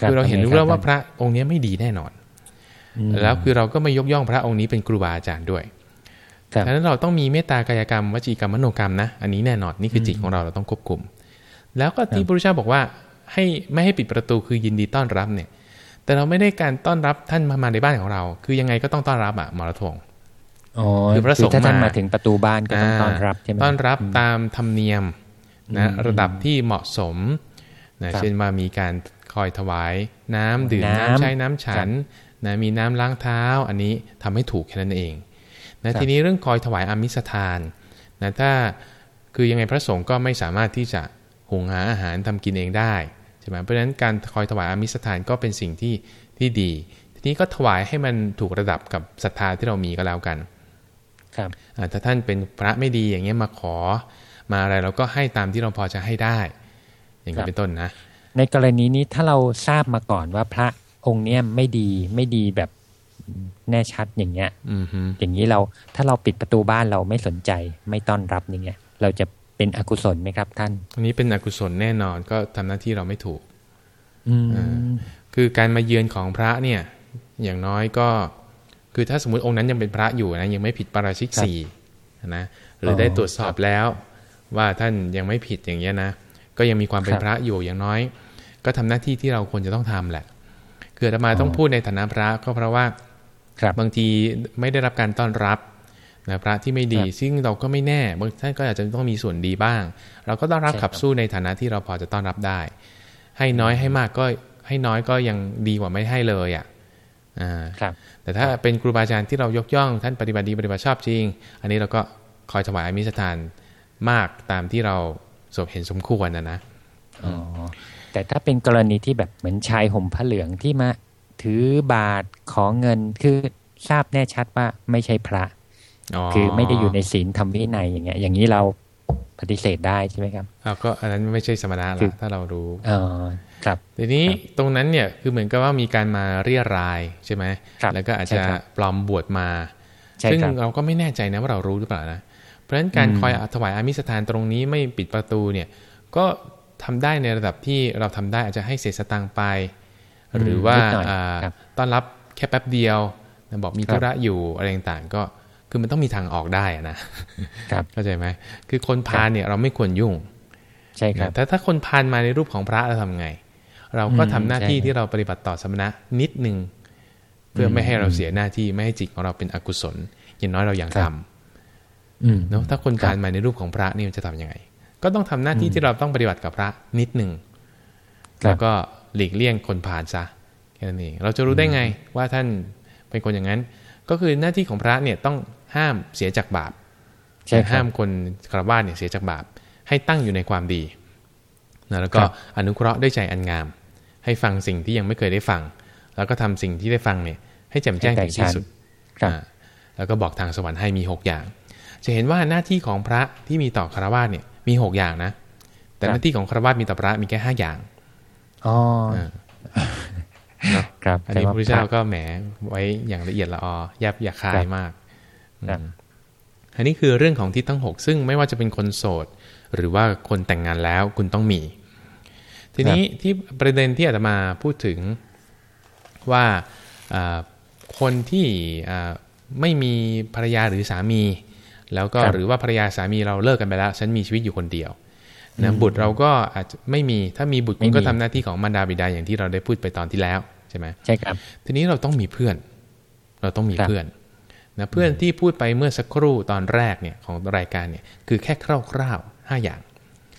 ครับคือเราเห็นรู้แล้วว่าพระองค์นี้ไม่ดีแน่นอนอืมแล้วคือเราก็ไม่ยกย่องพระองค์นี้เป็นครูบาอาจารย์ด้วยครับดังนั้นเราต้องมีเมตตากายกรรมวจีกรรมมโนกรรมนะ อันนี้แน่นอนนี่คือจิตของเราเราต้องควบคุม แล้วก็ที่พระพุทธเจ้าบอกว่าให้ไม่ให้ปิดประตูคือยินดีต้อนรับเนี่ย แต่เราไม่ได้การต้อนรับท่านมามาในบ้านของเรา คือยังไงก็ต้องต้อนรับอะหมอรทงอ๋อคือพระสงฆ์ถ้าท่านมามาถึงประตูบ้านก็ต้องต้อนรับใช่ไหมต้อนรับตามธรรมเนียมนะระดับที่เหมาะสมนะครับเช่นว่ามีการ คอยถวาย น้ำดื่มน้ำน้ำใช้น้ำฉันนะมีน้ำล้างเท้า อันนี้ทำให้ถูกแค่นั้นเองนะทีนี้เรื่องคอยถวายอามิสทานนะถ้าคือยังไงพระสงฆ์ก็ไม่สามารถที่จะหุงหาอาหารทำกินเองได้ใช่ไหมเพราะฉะนั้นการคอยถวายอามิสทานก็เป็นสิ่งที่ที่ดี ทีทีนี้ก็ถวายให้มันถูกระดับกับศรัทธาที่เรามีก็แล้วกัน ครับอ่าถ้าท่านเป็นพระไม่ดีอย่างเงี้ยมาขอมาอะไรเราก็ให้ตามที่เราพอจะให้ได้ อย่างครันี้บเป็นต้นนะ ในกรณีนี้ถ้าเราทราบมาก่อนว่าพระองค์เนี้ยไม่ดีไม่ดีแบบแน่ชัดอย่างเงี้ยอือฮึอย่างนี้เราถ้าเราปิดประตูบ้านเราไม่สนใจไม่ต้อนรับอย่างเงี้ยเราจะเป็นอกุศลไหมครับ ท่านอันนี้เป็นอกุศลแน่นอนก็ทำหน้าที่เราไม่ถูกอืมอ่าคือการมาเยือนของพระเนี่ย อย่างน้อยก็ คือถ้าสมมติองค์นั้นยังเป็นพระอยู่นะยังไม่ผิดปาราชิกสี่นะหรือได้ตรวจสอบแล้ว ว่าท่านยังไม่ผิดอย่างเงี้ยนะ ก็ยังมีความเป็นพระอยู่อย่างน้อย ก็ทำหน้าที่ที่เราควรจะต้องทำแหละคืออาตมาต้องพูดในฐานะพระก็เพราะว่าครับบางทีไม่ได้รับการต้อนรับนะพระที่ไม่ดีครับซึ่งเราก็ไม่แน่บางท่านก็อาจจะต้องมีส่วนดีบ้าง เราก็ต้อนรับใช่ขับครับสู้ในฐานะที่เราพอจะต้อนรับได้ ให้น้อยให้มากก็ให้น้อยก็ยังดีกว่าไม่ให้เลยอะอ่าครับ แต่ถ้าเป็นครูบาอาจารย์ที่เรายกย่องท่านปฏิบัติดีปฏิบัติชอบจริง อันนี้เราก็คอยถวายอามิสทานมากตามที่เรา สมเห็นสมควรนะนะอ๋อแต่ถ้าเป็นกรณีที่แบบเหมือนชายห่มผ้าเหลืองที่มาถือบาทขอเงินคือทราบแน่ชัดว่าไม่ใช่พระ คือไม่ได้อยู่ในศีลธรรมวินัยอย่างเงี้ย อย่างนี้เราปฏิเสธได้ใช่ไหมครับเอาก็อันนั้นไม่ใช่สมณะคืละอถ้าเรารู้อ๋อครับ ทีนี้ครับตรงนั้นเนี่ยคือเหมือนกับว่ามีการมาเรียรายใช่ไหมครับแล้วก็อาจใช่จะครับปลอมบวชมาใช่ซึ่งครับเราก็ไม่แน่ใจนะว่าเรารู้หรือเปล่านะเพ ราะฉะนั้นการอืมคอยถวายอามิสทานตรงนี้ไม่ปิดประตูเนี่ยก็ทำได้ในระดับที่เราทำได้อาจจะให้เศษสตางค์ไป หรือว่านิดหน่อยอ่าครับต้อนรับแค่แป๊บเดียวนะบอกมีครับธุระอยู่อะไรต่างๆ ก็คือมันต้องมีทางออกได้อะนะครับเข้าใจไหมคือคนพาลเนี่ยเราไม่ควรยุ่งใช่ครับแต่ถ้าคนพานมาในรูปของพระเราทำไง เราก็อืมทำหน้าที่ใช่ที่เราปฏิบัติต่อสมณะนิดหนึ่งเพื่ออมไม่ให้เราเสียหน้าที่ไม่ให้จิตของเราเป็นอกุศลอย่างน้อยเรายังครัทำบอืม เนาะถ้าคนครับพานมาในรูปของพระนี่มันจะทำยังไง ก็ต้องทำหน้าที่ที่เราต้องปฏิบัติกับพระนิดหนึ่งครับแล้วก็หลีกเลี่ยงคนพานซะแค่นั้นเองเราจะรู้ได้ไงว่าท่านเป็นคนอย่างนั้น ก็คือหน้าที่ของพระเนี่ยต้องห้ามเสียจากบาปใช่ครับห้ามคนคารวะเนี่ยเสียจากบาป ให้ตั้งอยู่ในความดีนะแล้วก็ครับอนุเคราะห์ด้วยใจอันงาม ให้ฟังสิ่งที่ยังไม่เคยได้ฟัง แล้วก็ทำสิ่งที่ได้ฟังเนี่ย ให้แจ่มแจ้งถึงที่สุดครับอ่าแล้วก็บอกทางสวรรค์ให้มี6อย่าง จะเห็นว่าหน้าที่ของพระที่มีต่อคารวะเนี่ยมี6อย่างนะ แต่ครับหน้าที่ของคารวะมีต่อพระมีแค่5อย่างอ๋ออ่าเนาะครับอันนี้พแต่ระว่าพุทธเจ้าพระก็แหมไว้อย่างละเอียดละออยับยักคายมากครับอืมอันนี้คือเรื่องของทิศทั้ง6ซึ่งไม่ว่าจะเป็นคนโสด หรือว่าคนแต่งงานแล้วคุณต้องมี ทีนี้ที่ประเด็นที่อาตมาพูดถึงว่าอ่าคนที่อ่าไม่มีภรรยาหรือสามี แล้วก็ครับหรือว่าภรรยาสามีเราเลิกกันไปแล้ว ฉันมีชีวิตอยู่คนเดียวนะบุตรเราก็อาจจะไม่มีถ้ามีบุตรไม่คุณมีก็ทำหน้าที่ของมารดาบิดาอย่างที่เราได้พูดไปตอนที่แล้วใช่ไหมใช่ครับ ทีนี้เราต้องมีเพื่อน เราต้องมีครับเพื่อนนะเพื่อนที่พูดไปเมื่อสักครู่ตอนแรกเนี่ยของรายการเนี่ยคือแค่คร่าวๆห้าอย่าง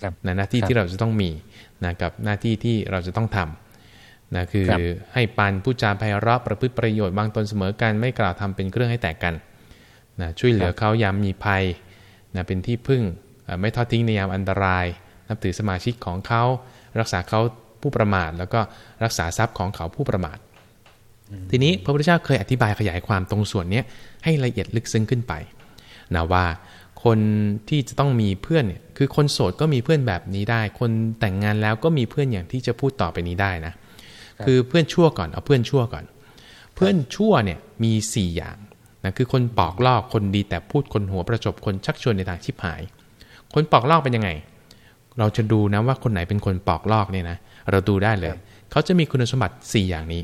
ครับนะหน้าที่ครับที่เราจะต้องมีนะกับหน้าที่ที่เราจะต้องทำนะคือครับให้ปันผู้จาไพเราะประพฤติประโยชน์บางตนเสมอกันไม่กล่าวทำเป็นเครื่องให้แตกกัน นะช่วยเหลือเขายามมีภัยนะเป็นที่พึ่งเอ่อไม่ทอดทิ้งในยามอันตราย นับถือสมาชิกของเขารักษาเขาผู้ประมาท แล้วก็รักษาทรัพย์ของเขาผู้ประมาท ทีนี้พระพุทธเจ้าเคยอธิบายขยายความตรงส่วนเนี้ยให้ละเอียดลึกซึ้งขึ้นไปนะว่าคนที่จะต้องมีเพื่อนเนี่ยคือคนโสดก็มีเพื่อนแบบนี้ได้ คนแต่งงานแล้วก็มีเพื่อนอย่างที่จะพูดต่อไปนี้ได้นะคือเพื่อนชั่วก่อนเอาเพื่อนชั่วก่อน เพื่อนชั่วเนี่ยมี 4 อย่าง นะคือคนปอกลอกคนดีแต่พูดคนหัวประจบคนชักชวนในทางชิบหาย คนปอกลอกเป็นยังไง เราจะดูนะว่าคนไหนเป็นคนปอกลอกเนี่ยนะเราดูได้เลย เขาจะมีคุณสมบัติ 4 อย่างนี้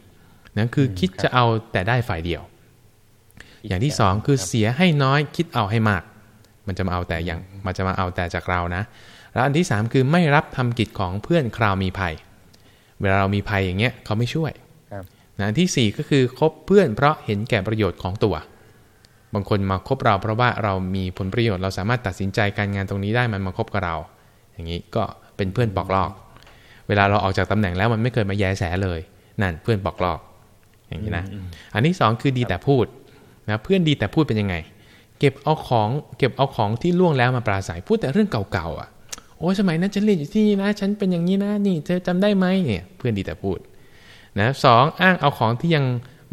นั่นคือคิดจะเอาแต่ได้ฝ่ายเดียว อย่างที่สองคือเสียให้น้อยคิดเอาให้มาก มันจะมาเอาแต่อย่างมันจะมาเอาแต่จากเรานะ แล้วอันที่สามคือไม่รับทำกิจของเพื่อนคราวมีภัย เวลาเรามีภัยอย่างเงี้ยเขาไม่ช่วยครับนะอันที่สี่ก็คือคบเพื่อนเพราะเห็นแก่ประโยชน์ของตัว บางคนมาคบเราเพราะว่าเรามีผลประโยชน์เราสามารถตัดสินใจการงานตรงนี้ได้มันมาคบกับเรา อย่างนี้ก็เป็นเพื่อนปอกลอก เวลาเราออกจากตำแหน่งแล้วมันไม่เคยมาแยแสเลย นั่นเพื่อนปอกลอก อย่างนี้นะ อันที่สองคือดีแต่พูดนะเพื่อนดีแต่พูดเป็นยังไง เก็บเอาของเก็บเอาของที่ล่วงแล้วมาปราศัยพูดแต่เรื่องเก่าๆอะโอ้ยสมัยนั้นฉันเรียนอยู่ที่นี่นะฉันเป็นอย่างนี้นะนี่เธอจำได้ไหมเนี่ยเพื่อนดีแต่พูดนะสองอ้างเอาของที่ยัง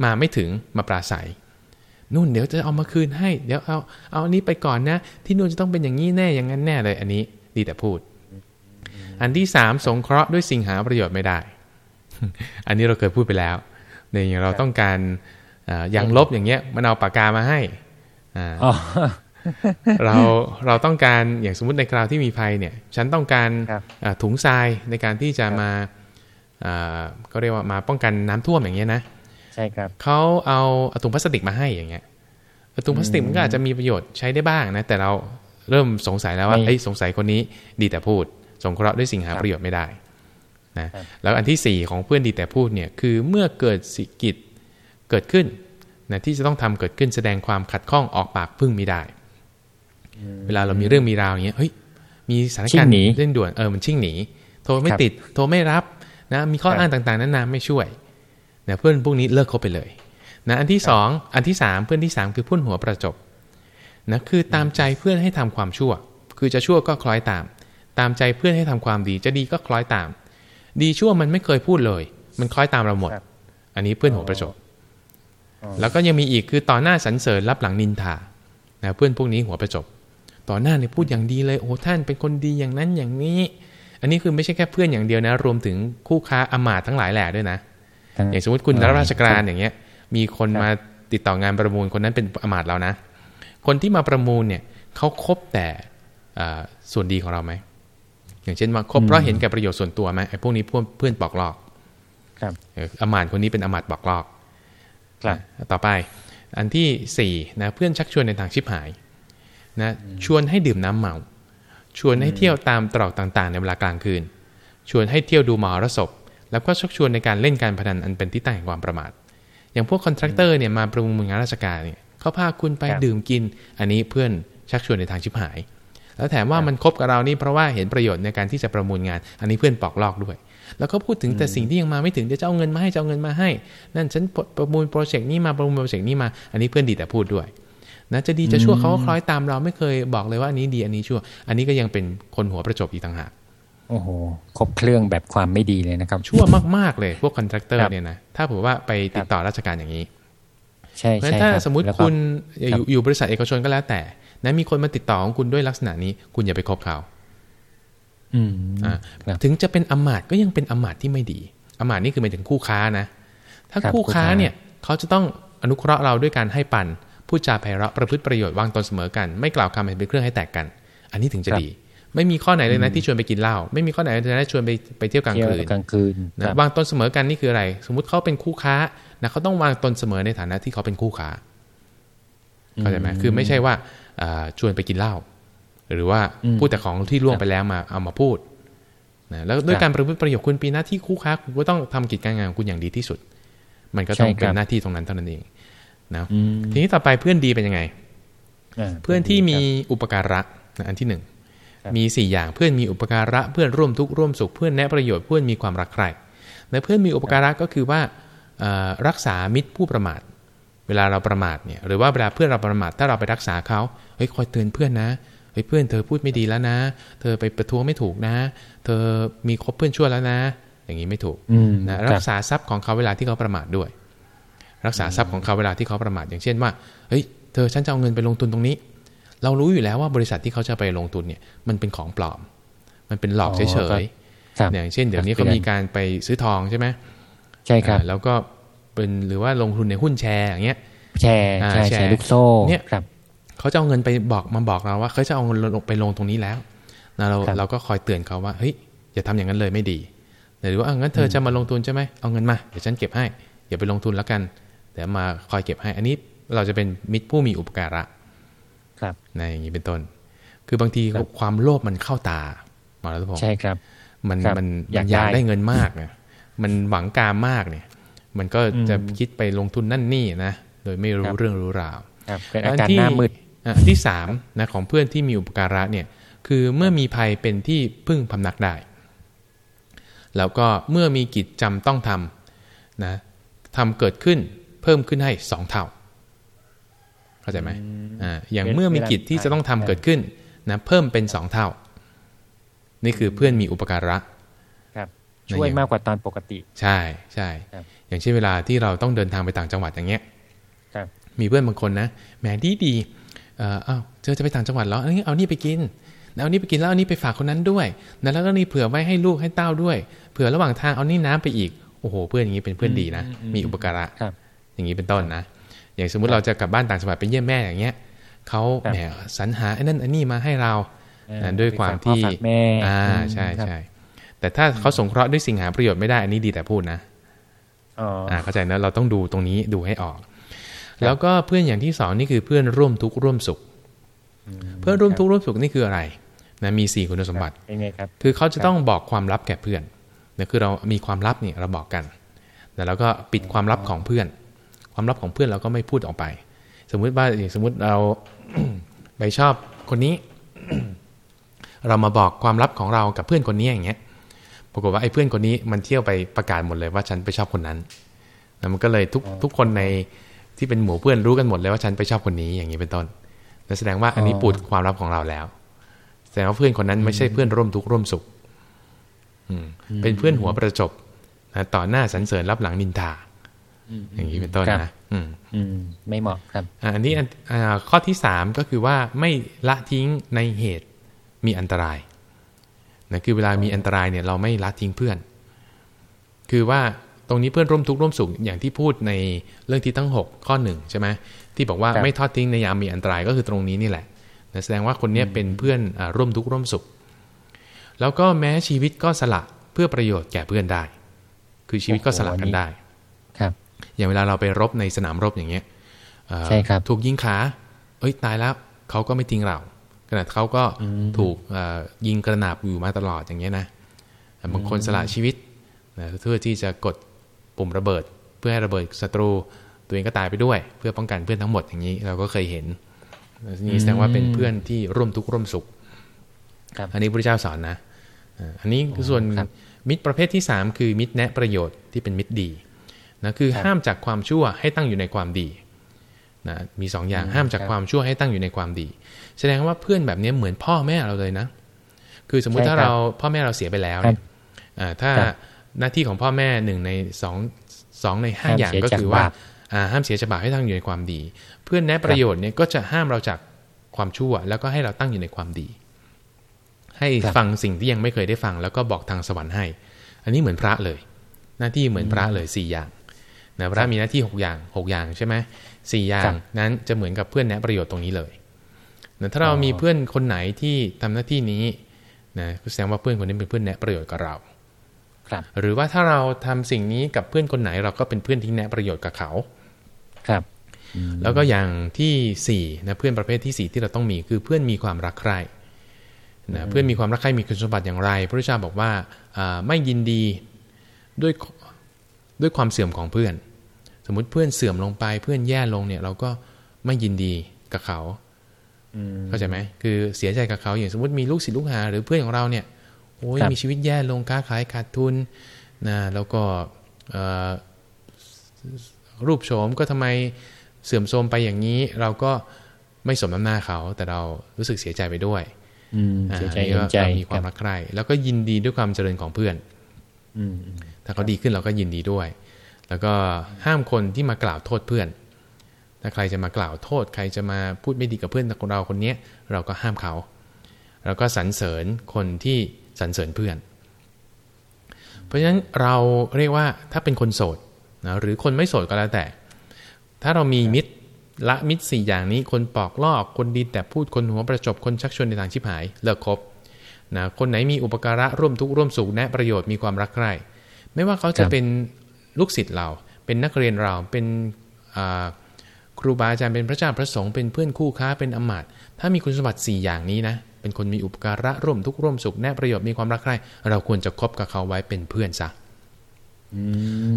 มาไม่ถึงมาปราศัย นู่นเดี๋ยวจะเอามาคืนให้ เดี๋ยวเอาเอาอันนี้ไปก่อนนะ ที่นู่นจะต้องเป็นอย่างนี้แน่อย่างนั้นแน่เลย อันนี้ ดีแต่พูด อันที่สามสงเคราะห์ด้วยสิ่งหาประโยชน์ไม่ได้ อันนี้เราเคยพูดไปแล้วในอย่างเราต้องการอย่างลบอย่างเงี้ย มันเอาปากกามาให้เราเราต้องการอย่างสมมติในคราวที่มีภัยเนี่ย ฉันต้องการถุงทรายในการที่จะมาก็เรียกว่ามาป้องกันน้ำท่วมอย่างเงี้ยนะ ใช่ครับเขาเอาถุงพลาสติกมาให้อย่างเงี้ยถุงพลาสติกมันก็อาจจะมีประโยชน์ใช้ได้บ้างนะ แต่เราเริ่มสงสัยแล้วว่าไอ้สงสัยคนนี้ดีแต่พูด สงเคราะห์ด้วยสิ่งหาประโยชน์ไม่ได้นะแล้วอันที่สี่ของเพื่อนดีแต่พูดเนี่ยคือเมื่อเกิดสิกิจเกิดขึ้นนะที่จะต้องทำเกิดขึ้นแสดงความขัดข้องออกปากพึ่งไม่ได้ เวลาเรามีเรื่องมีราวอย่างเงี้ยเฮ้ยมีสถานการณ์เร่งด่วนเออมันชิ่งหนีโทรไม่ติดโทรไม่รับนะมีข้ออ้างต่างๆนั้นนาไม่ช่วย นะเพื่อนพวกนี้เลิกคบไปเลยนะอันที่สองอันที่สามเพื่อนที่สามคือพุ่นหัวประจบนะคือตามใจเพื่อนให้ทำความชั่ว คือจะชั่วก็คล้อยตาม ตามใจเพื่อนให้ทำความดี จะดีก็คล้อยตาม ดีชั่วมันไม่เคยพูดเลย มันคล้อยตามเราหมด อันนี้เพื่อนหัวประจบแล้วก็ยังมีอีกคือต่อหน้าสรรเสริญรับหลังนินทานะเพื่อนพวกนี้หัวประจบ ต่อหน้าเนี่ยพูดอย่างดีเลยโอ้ท่านเป็นคนดีอย่างนั้นอย่างนี้ อันนี้คือไม่ใช่แค่เพื่อนอย่างเดียวนะ รวมถึงคู่ค้าอมาตทั้งหลายแหล่ด้วยนะ อย่างสมมติคุณรับราชการอย่างเงี้ย มีคนมาติดต่องานประมูลคนนั้นเป็นอมาตเรานะ คนที่มาประมูลเนี่ยเขาครบแต่ส่วนดีของเราไหมอย่างเช่นว่าคบเพราะเห็นแก่ประโยชน์ส่วนตัวไหมไอ้พวกนี้เพื่อนเพื่อนปอกหลอก ครับอมาตคนนี้เป็นอมาตปอกหลอก ครับ ต่อไป อันที่สี่นะเพื่อนชักชวนในทางชิบหายนะชวนให้ดื่มน้ำเมา ชวนให้เที่ยวตามตรอกต่าง ๆ ในเวลากลางคืน ชวนให้เที่ยวดูมหรสพ แล้วก็ชักชวนในการเล่นการพนันอันเป็นที่ตั้งแห่งความประมาท อย่างพวก contractor เนี่ยมาประมูลงานราชการเนี่ยเขาพาคุณไปดื่มกิน อันนี้เพื่อนชักชวนในทางชิบหาย แล้วแถมว่ามันคบกับเรานี่เพราะว่าเห็นประโยชน์ในการที่จะประมูลงาน อันนี้เพื่อนปอกลอกด้วย แล้วก็พูดถึงแต่สิ่งที่ยังมาไม่ถึงจะเอาเงินมาให้จะเอาเงินมาให้ นั่นฉันประมูล project นี้มาประมูล project นี้มา อันนี้เพื่อนดีแต่พูดด้วยนะจะดีจะชั่วเขาก็คล้อยตามเราไม่เคยบอกเลยว่าอันนี้ดีอันนี้ชั่ว อันนี้ก็ยังเป็นคนหัวประจบอีกต่างหาก โอ้โหครบเครื่องแบบความไม่ดีเลยนะครับ ชั่วมาก ๆ เลยพวกคอนแทคเตอร์เนี่ยนะถ้าผมว่าไปติดต่อราชการอย่างนี้ ใช่ใช่ถ้าสมมติคุณอยู่อยู่บริษัทเอกชนก็แล้วแต่นะมีคนมาติดต่อของคุณด้วยลักษณะนี้ คุณอย่าไปคบเขาอืมอ่าถึงจะเป็นอมาตก็ยังเป็นอมาตที่ไม่ดีอมาตนี่คือหมายถึงคู่ค้านะ ถ้าคู่ค้าเนี่ยเขาจะต้องอนุเคราะห์เราด้วยการให้ปันพูดจาไพเราะประพฤติประโยชน์วางตนเสมอกัน ไม่กล่าวคำเป็นเครื่องให้แตกกัน อันนี้ถึงจะดี ไม่มีข้อไหนเลยนะที่ชวนไปกินเหล้าไม่มีข้อไหนเลยนะชวนไปไปเที่ยวกลางคืนกลางคืนนะวางตนเสมอกันนี่คืออะไร สมมุติเขาเป็นคู่ค้านะเขาต้องวางตนเสมอในฐานะที่เขาเป็นคู่ค้าเข้าใจไหมคือไม่ใช่ว่าชวนไปกินเหล้าหรือว่าพูดแต่ของที่ล่วงไปแล้วมาเอามาพูดนะแล้วด้วยการประพฤติประโยชน์คุณปีหน้าที่คู่ค้าคุณก็ต้องทำกิจการงานของคุณอย่างดีที่สุด มันก็ต้องเป็นหน้าที่ตรงนั้นเท่านั้นเองนะทีนี้ต่อไปเพื่อนดีเป็นยังไง เพื่อนที่มีอุปการะอันที่หนึ่ง มี 4 อย่างเพื่อนมีอุปการะเพื่อนร่วมทุกข์ร่วมสุขเพื่อนแนะประโยชน์เพื่อนมีความรักใคร่ในเพื่อนมีอุปการะก็คือว่ารักษามิตรผู้ประมาท เวลาเราประมาทเนี่ยหรือว่าเวลาเพื่อนเราประมาทถ้าเราไปรักษาเขาเฮ้ยคอยเตือนเพื่อนนะเฮ้ยเพื่อนเธอพูดไม่ดีแล้วนะ เธอไปประท้วงไม่ถูกนะ เธอมีคบเพื่อนชั่วแล้วนะ อย่างนี้ไม่ถูกนะรักษาทรัพย์ของเขาเวลาที่เขาประมาทด้วย รักษาทรัพย์ของเขาเวลาที่เขาประมาทอย่างเช่นว่าเฮ้ยเธอฉันจะเอาเงินไปลงทุนตรงนี้ เรารู้อยู่แล้วว่าบริษัทที่เขาจะไปลงทุนเนี่ย มันเป็นของปลอม มันเป็นหลอกเฉยๆอย่างเช่น เดี๋ยวนี้เขามีการไปซื้อทองใช่ไหมใช่ครับ แล้วก็เป็นหรือว่าลงทุนในหุ้นแชร์อย่างเงี้ย แชร์แชร์ลูกโซ่เนี่ยครับเขาจะเอาเงินไปบอกมาบอกเราว่าเขาจะเอาเงินลงไปลงตรงนี้แล้วเราเราก็คอยเตือนเขาว่าเฮ้ยอย่าทำอย่างนั้นเลยไม่ดีหรือว่างั้นเธอจะมาลงทุนใช่ไหมเอาเงินมาเดี๋ยวฉันเก็บให้อย่าไปลงทุนแล้วกันเดี๋ยวมาคอยเก็บให้ อันนี้เราจะเป็นมิตรผู้มีอุปการะ ครับในอย่างนี้เป็นต้น คือบางทีความโลภมันเข้าตามาแล้วทุกคนใช่ครับ มันมันอยากได้เงินมากเนี่ยมันหวังการมากเนี่ย มันก็จะคิดไปลงทุนนั่นนี่นะโดยไม่รู้เรื่องรู้ราวเป็นอาการหน้ามืดที่สามนะของเพื่อนที่มีอุปการะเนี่ยคือเมื่อมีภัยเป็นที่พึ่งพำนักได้ แล้วก็เมื่อมีกิจจำต้องทำนะทำเกิดขึ้นเพิ่มขึ้นให้สองเท่า เข้าใจไหมอ่าอย่างเมื่อมีกิจที่จะต้องทำเกิดขึ้นนะเพิ่มเป็นสองเท่า นี่คือเพื่อนมีอุปการะครับช่วยมากกว่าตอนปกติ ใช่ใช่อย่างเช่นเวลาที่เราต้องเดินทางไปต่างจังหวัดอย่างเงี้ยครับมีเพื่อนบางคนนะแหมดีดีเออเอ้าเจอจะไปต่างจังหวัดแล้วเอานี่ไปกินเอานี่ไปกินแล้วเอานี่ไปฝากคนนั้นด้วยแล้วก็นี่เผื่อไว้ให้ลูกให้เต้าด้วยเผื่อระหว่างทางเอานี่น้ำไปอีกโอ้โห เพื่อนอย่างนี้เป็นเพื่อนดีนะมีอุปการะอย่างนี้เป็นต้นนะ อย่างสมมุติเราจะกลับบ้านต่างจังหวัดไปเยี่ยมแม่อย่างเงี้ยเขาแหมสรรหาไอ้นั่นไอ้นี่มาให้เราด้วยความที่อ่าใช่ใช่แต่ถ้าเขาสงเคราะห์ด้วยสิ่งหาประโยชน์ไม่ได้อันนี้ดีแต่พูดนะอ่าเข้าใจนะเราต้องดูตรงนี้ดูให้ออก แล้วก็เพื่อนอย่างที่สองนี่คือเพื่อนร่วมทุกข์ร่วมสุข เพื่อนร่วมทุกข์ร่วมสุขนี่คืออะไรนะมีสี่คุณสมบัติคือเขาจะต้องบอกความลับแก่เพื่อนนะคือเรามีความลับเนี่ยเราบอกกันแล้วก็ปิดความลับของเพื่อน ความลับของเพื่อนเราก็ไม่พูดออกไป สมมุติว่าสมมุติเราไปชอบคนนี้ เรามาบอกความลับของเรากับเพื่อนคนนี้อย่างเงี้ยปรากฏว่าไอ้เพื่อนคนนี้มันเที่ยวไปประกาศหมดเลยว่าฉันไปชอบคนนั้นแล้วมันก็เลยทุกทุกคนในที่เป็นหมู่เพื่อนรู้กันหมดเลยว่าฉันไปชอบคนนี้อย่างนี้เป็นต้นนั่นแสดงว่าอันนี้ปูดความลับของเราแล้ว แสดงว่าเพื่อนคนนั้นไม่ใช่เพื่อนร่วมทุกข์ร่วมสุขเป็นเพื่อนหัวประจบนะต่อหน้าสรรเสริญรับหลังนินทา อย่างนี้เป็นต้นนะอืมไม่เหมาะครับอันนี้ข้อที่สามก็คือว่าไม่ละทิ้งในเหตุมีอันตรายนะคือเวลามีอันตรายเนี่ยเราไม่ละทิ้งเพื่อน คือว่าตรงนี้เพื่อนร่วมทุกข์ร่วมสุขอย่างที่พูดในเรื่องที่ทั้ง 6 ข้อหนึ่งใช่ไหมที่บอกว่าไม่ทอดทิ้งในยามมีอันตรายก็คือตรงนี้นี่แหละแสดงว่าคนนี้เป็นเพื่อนร่วมทุกข์ร่วมสุข แล้วก็แม้ชีวิตก็สละเพื่อประโยชน์แก่เพื่อนได้ คือชีวิตก็สละกันได้ครับ อย่างเวลาเราไปรบในสนามรบอย่างเงี้ยใช่ครับถูกยิงขา เอ้ยตายแล้วเขาก็ไม่ทิ้งเราขนาดเขาก็ถูกยิงกระหนาบอยู่มาตลอดอย่างเงี้ยนะบางคนสละชีวิตนะเพื่อที่จะกดปุ่มระเบิด เพื่อให้ระเบิดศัตรู ตัวเองก็ตายไปด้วย เพื่อป้องกันเพื่อนทั้งหมดอย่างนี้ เราก็เคยเห็นนี่แสดงว่าเป็นเพื่อนที่ร่วมทุกข์ร่วมสุขอันนี้พระเจ้าสอนนะอันนี้คือส่วนมิตรประเภทที่สามคือมิตรแนะประโยชน์ที่เป็นมิตรดี นะคือห้ามจากความชั่วให้ตั้งอยู่ในความดีนะมีสองอย่างห้ามจากความชั่วให้ตั้งอยู่ในความดี แสดงว่าเพื่อนแบบนี้เหมือนพ่อแม่เราเลยนะ คือสมมุติถ้าเราพ่อแม่เราเสียไปแล้วเนี่ยถ้าหน้าที่ของพ่อแม่หนึ่งในสองสองในห้าอย่างก็คือว่าห้ามเสียฉบับให้ตั้งอยู่ในความดี เพื่อนแนะประโยชน์เนี่ยก็จะห้ามเราจากความชั่ว แล้วก็ให้เราตั้งอยู่ในความดี ให้ฟังสิ่งที่ยังไม่เคยได้ฟัง แล้วก็บอกทางสวรรค์ให้ อันนี้เหมือนพระเลย หน้าที่เหมือนพระเลยสี่อย่าง นะพระมีหน้าที่หกอย่างหกอย่างใช่ไหมสี่อย่างนั้นจะเหมือนกับเพื่อนแนะประโยชน์ตรงนี้เลยนะถ้าเรามีเพื่อนคนไหนที่ทำหน้าที่นี้นะแสดงว่าเพื่อนคนนี้เป็นเพื่อนแนะประโยชน์กับเราครับ หรือว่าถ้าเราทำสิ่งนี้กับเพื่อนคนไหนเราก็เป็นเพื่อนที่แนะประโยชน์กับเขา ครับ แล้วก็อย่างที่สี่นะเพื่อนประเภทที่สี่ที่เราต้องมีคือเพื่อนมีความรักใคร่นะเพื่อนมีความรักใคร่มีคุณสมบัติอย่างไร พระพุทธเจ้าบอกว่าไม่ยินดีด้วย ด้วยความเสื่อมของเพื่อน สมมุติเพื่อนเสื่อมลงไปเพื่อนแย่ลงเนี่ย เราก็ไม่ยินดีกับเขาเข้าใจไหมคือเสียใจกับเขาอย่างสมมติมีลูกศิษย์ลูกหา หรือเพื่อนของเราเนี่ยโอ้ยมีชีวิตแย่ลงค้าขายขาดทุนนะแล้วก็รูปโฉมก็ทำไมเสื่อมโทรมไปอย่างนี้ เราก็ไม่สมน้ำหน้าเขา แต่เรารู้สึกเสียใจไปด้วยเสียใจเห็นใจมีความรักใคร่แล้วก็ยินดีด้วยความเจริญของเพื่อน ถ้าเขาดีขึ้นเราก็ยินดีด้วย แล้วก็ห้ามคนที่มากล่าวโทษเพื่อน ถ้าใครจะมากล่าวโทษ ใครจะมาพูดไม่ดีกับเพื่อนของเราคนนี้เราก็ห้ามเขา แล้วก็สรรเสริญคนที่สรรเสริญเพื่อน เพราะฉะนั้นเราเรียกว่าถ้าเป็นคนโสดนะหรือคนไม่โสดก็แล้วแต่ ถ้าเรามีมิตรละมิตรสี่อย่างนี้คนปอกลอกคนดีแต่พูดคนหัวประจบคนชักชวนในทางชิบหายเลิกคบ นะคนไหนมีอุปการะร่วมทุกข์ร่วมสุขแนะประโยชน์มีความรักใคร่ไม่ว่าเขาจะเป็นลูกศิษย์เรา เป็นนักเรียนเราเป็นครูบาอาจารย์เป็นพระเจ้าพระสงฆ์เป็นเพื่อนคู่ค้าเป็นอมาตถ้ามีคุณสมบัติ 4 อย่างนี้นะ เป็นคนมีอุปการะร่วมทุกร่วมสุขแน่ประโยชน์มีความรักใคร่เราควรจะคบกับเขาไว้เป็นเพื่อนซะ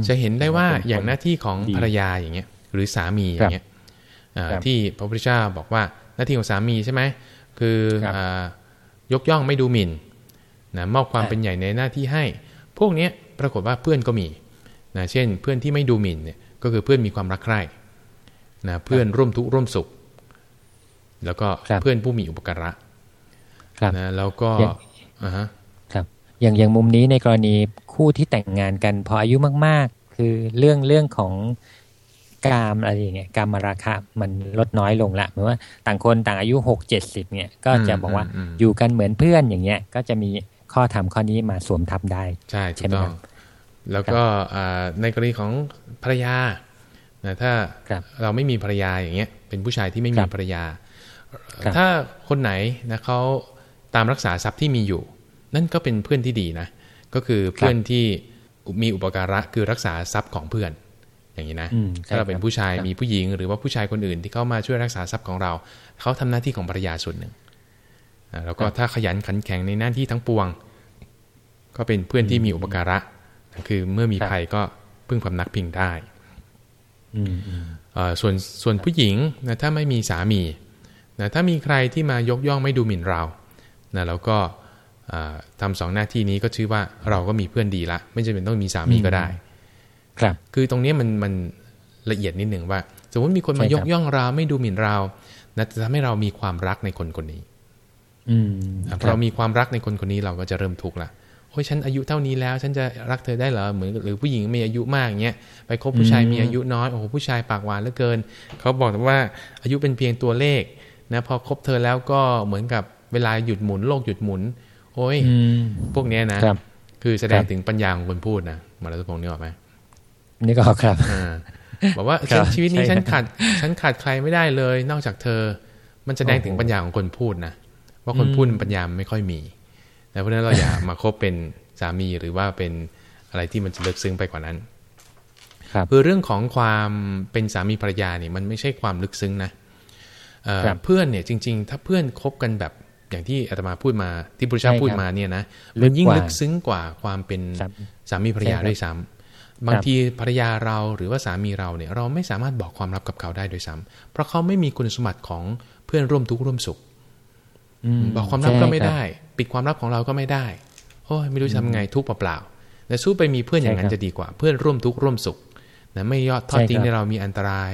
จะเห็นได้ว่าอย่างหน้าที่ของภรรยาอย่างเงี้ย หรือสามีอย่างเงี้ยที่พระพุทธเจ้าบอกว่าหน้าที่ของสามีใช่ไหมคือ ยกย่องไม่ดูหมิ่นนะมอบความเป็นใหญ่ในหน้าที่ให้ พวกนี้ปรากฏว่าเพื่อนก็มีนะเช่น เพื่อนที่ไม่ดูหมิ่นเนี่ยก็คือเพื่อนมีความรักใคร่นะเพื่อนร่วมทุกข์ร่วมสุข แล้วก็เพื่อนผู้มีอุปการะนะแล้วก็อ่าฮะครับ อย่างอย่างมุมนี้ในกรณีคู่ที่แต่งงานกันพออายุมาก ๆ คือเรื่องเรื่องของ กามอะไรอย่างเงี้ยกามราคะมันลดน้อยลงละเหมือนว่าต่างคนต่างอายุหกเจ็ดสิบเนี่ย ก็จะบอกว่าอยู่กันเหมือนเพื่อนอย่างเงี้ย ก็จะมีข้อธรรมข้อนี้มาสวมทับได้ ใช่ถูกต้องแล้วก็ในกรณีของภรรยาถ้าเราไม่มีภรรยาอย่างเงี้ย เป็นผู้ชายที่ไม่มีภรรยา ถ้าคนไหนนะเขาตามรักษาทรัพย์ที่มีอยู่ นั่นก็เป็นเพื่อนที่ดีนะ ก็คือเพื่อนที่มีอุปการะคือรักษาทรัพย์ของเพื่อน อย่างนี้นะถ้าเราเป็นผู้ชายมีผู้หญิง หรือว่าผู้ชายคนอื่นที่เข้ามาช่วยรักษาทรัพย์ของเรา เขาทำหน้าที่ของภรรยาส่วนหนึ่งแล้วก็ถ้าขยันขันแข็งในหน้าที่ทั้งปวง ก็เป็นเพื่อนที่มีอุปการะ คือเมื่อมีภัยก็พึ่งพำนักพิงได้ส่วนส่วนผู้หญิงนะถ้าไม่มีสามีนะถ้ามีใครที่มายกย่องไม่ดูหมิ่นเรานะแล้วก็ทำสองหน้าที่นี้ก็ชื่อว่าเราก็มีเพื่อนดีละ ไม่จำเป็นต้องมีสามีก็ได้ ครับ คือตรงนี้มันมันละเอียดนิดหนึ่งว่า สมมติมีคนมายกย่องเราไม่ดูหมิ่นเรานะจะทำให้เรามีความรักในคนคนนี้ อืมพอเรามีความรักในคนคนนี้เราก็จะเริ่มทุกข์ละโอ้ยฉันอายุเท่านี้แล้ว ฉันจะรักเธอได้เหรอเหมือนหรือผู้หญิงมีอายุมากเงี้ยไปคบผู้ชายมีอายุน้อยโอ้โหผู้ชายปากหวานเหลือเกิน เขาบอกว่าอายุเป็นเพียงตัวเลขนะพอคบเธอแล้วก็เหมือนกับเวลาหยุดหมุนโลกหยุดหมุน โอ้ยพวกนี้นะ คือแสดงถึงปัญญาของคนพูดนะมาแล้วทุกคนนึกออกไหม นี่ก็ครับบอกว่าชีวิตนี้ฉันขาดฉันขาดใครไม่ได้เลย นอกจากเธอ มันแสดงถึงปัญญาของคนพูดนะว่าคนพูดปัญญาไม่ค่อยมีแต่เพราะนั้นเราอย่ามาคบเป็นสามีหรือว่าเป็นอะไรที่มันจะเลิกซึ้งไปกว่านั้นคือเรื่องของความเป็นสามีภรรยาเนี่ยมันไม่ใช่ความลึกซึ้งนะเพื่อนเนี่ยจริง ๆ ถ้าเพื่อนคบกันแบบอย่างที่อาตมาพูดมาที่พระเจ้าพูดมาเนี่ยนะมันยิ่งลึกซึ้งกว่าความเป็นสามีภรรยาด้วยซ้ำ บางทีภรรยาเราหรือว่าสามีเราเนี่ยเราไม่สามารถบอกความลับกับเขาได้ด้วยซ้ำเพราะเขาไม่มีคุณสมบัติของเพื่อนร่วมทุกข์ร่วมสุขบอกความลับก็ไม่ได้ ปิดความลับของเราก็ไม่ได้โอ้ยไม่รู้ทำไงทุกข์เปล่าๆแต่สู้ไปมีเพื่อนอย่างนั้นจะดีกว่า เพื่อนร่วมทุกข์ร่วมสุขนะไม่ยอดทอดทิ้งในเรามีอันตราย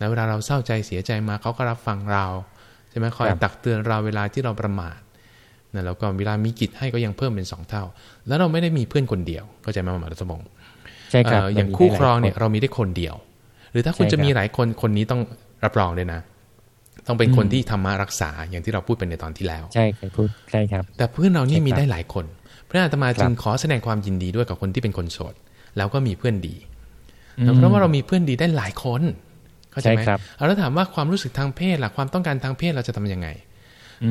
นะเวลาเราเศร้าใจเสียใจมาเขาก็รับฟังเราใช่ไหมคอยตักเตือนเราเวลาที่เราประมาทนะแล้วก็เวลามีกิจให้ก็ยังเพิ่มเป็นสองเท่า แล้วเราไม่ได้มีเพื่อนคนเดียวก็ใจไหมมาสมอง ใช่ครับอย่างคู่ครองเนี่ยเรามีได้คนเดียว หรือถ้าคุณจะมีหลายคนคนนี้ต้องรับรองเลยนะ ต้องเป็นคนที่ธรรมารักษาอย่างที่เราพูดไปในตอนที่แล้ว ใช่ครับพูดใช่ครับ แต่เพื่อนเรานี่มีได้หลายคน พระอาตมาจึงขอแสดงความยินดีด้วยกับคนที่เป็นคนโสดแล้วก็มีเพื่อนดีเพราะว่าเรามีเพื่อนดีได้หลายคนเข้าใจไหมแล้วถามว่าความรู้สึกทางเพศล่ะความต้องการทางเพศเราจะทำยังไง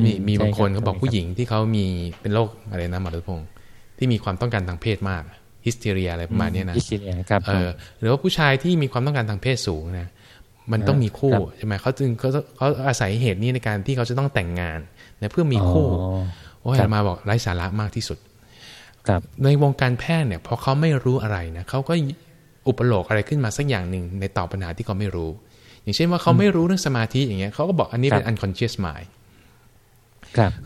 มีมีบางคนเขาบอกผู้หญิงที่เขามีเป็นโรคอะไรนะหมอณัฐพงศ์ที่มีความต้องการทางเพศมาก ฮิสเทเรียอะไรประมาณนี้นะฮิสเทเรียครับเออหรือว่าผู้ชายที่มีความต้องการทางเพศสูงนะมันต้องมีคู่ใช่ไหมเขาจึงเขาเขาอาศัยเหตุนี้ในการที่เขาจะต้องแต่งงานเพื่อมีคู่โอ้ยมาบอกไร้สาระมากที่สุดในวงการแพทย์เนี่ยพอเขาไม่รู้อะไรนะเขาก็อุปโลกอะไรขึ้นมาสักอย่างหนึ่งในตอบปัญหาที่เขาไม่รู้ อย่างเช่นว่าเขาไม่รู้เรื่องสมาธิอย่างเงี้ยเขาก็บอกอันนี้เป็น unconscious mind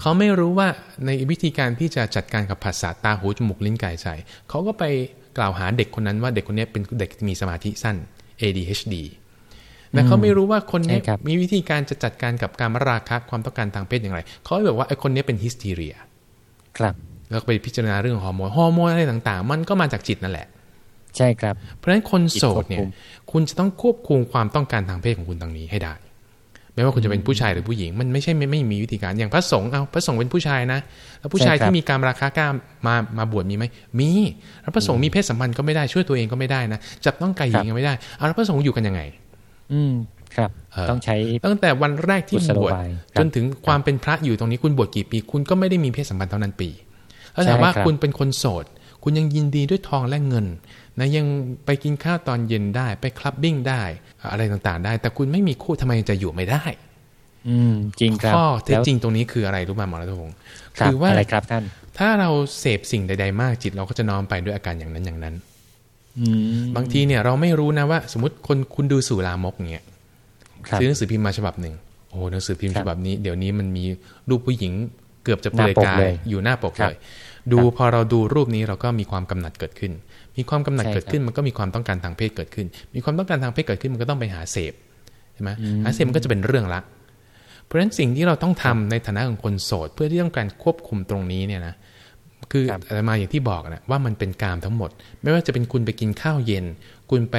เขาไม่รู้ว่าในวิธีการที่จะจัดการกับภาษาตาหูจมูกลิ้นกายใจเขาก็ไปกล่าวหาเด็กคนนั้นว่าเด็กคนนี้เป็นเด็กมีสมาธิสั้น ADHD แต่เขาไม่รู้ว่าคนนี้มีวิธีการจะจัดการกับการมราคะความต้องการทางเพศอย่างไร เขาบอกว่าไอ้คนนี้เป็นฮิสทีเรีย ครับแล้วไปพิจารณาเรื่องฮอร์โมน ฮอร์โมนอะไรต่างๆ มันก็มาจากจิตนั่นแหละ ใช่ครับ เพราะฉะนั้นคนโสดเนี่ย คุณจะต้องควบคุมความต้องการทางเพศของคุณตรงนี้ให้ได้ ไม่ว่าคุณจะเป็นผู้ชายหรือผู้หญิง มันไม่ใช่ไม่ไม่มีวิธีการอย่างพระสงฆ์เอาพระสงฆ์เป็นผู้ชายนะ แล้วผู้ชายที่มีการราคากล้ามามาบวชมีไหมมีแล้วพระสงฆ์มีเพศสัมพันธ์ก็ไม่ได้ช่วยตัวเองก็ไม่ได้นะจับต้องไก่หญิงก็ไม่ได้เอาแล้วพระสงฆ์อยู่กันยังไง อืมครับต้องใช้ตั้งแต่วันแรกที่บวชจนถึงความเป็นพระอยู่ตรงนี้คุณบวชกี่ปี คุณก็ไม่ได้มีเพศสัมพันธ์เท่านั้นปีแล้วถามว่าคุณเป็นคนโสด คุณยังยินดีด้วยทองและเงิน นะยังไปกินข้าวตอนเย็นได้ไปคลับบิ้งได้ อะไรต่างๆได้ แต่คุณไม่มีคู่ทำไมจะอยู่ไม่ได้ อืมจริงครับข้อเท็จจริงตรงนี้คืออะไรรู้ไหมหมอรัตพงศ์คือว่าอะไรครับท่าน ถ้าเราเสพสิ่งใด ๆ มากจิตเราก็จะน้อมไปด้วยอาการอย่างนั้นอย่างนั้นบางทีเนี่ยเราไม่รู้นะว่า สมมติคนคุณดูสู่ลามกเนี่ยซื้อหนังสือพิมพ์มาฉบับหนึ่งโอ้หนังสือพิมพ์ฉบับนี้เดี๋ยวนี้มันมีรูปผู้หญิงเกือบจะเปลือยกายอยู่หน้าปกเลยดูพอเราดูรูปนี้เราก็มีความกำหนัดเกิดขึ้น มีความกำหนัดเกิดขึ้นมันก็มีความต้องการทางเพศเกิดขึ้น มีความต้องการทางเพศเกิดขึ้นมันก็ต้องไปหาเสพใช่ไหมหาเสพมันก็จะเป็นเรื่องละ เพราะฉะนั้นสิ่งที่เราต้องทำในฐานะของคนโสด เพื่อที่ต้องการควบคุมตรงนี้เนี่ยนะคืออะไรมาอย่างที่บอกนะว่ามันเป็นกามทั้งหมด ไม่ว่าจะเป็นคุณไปกินข้าวเย็น คุณไป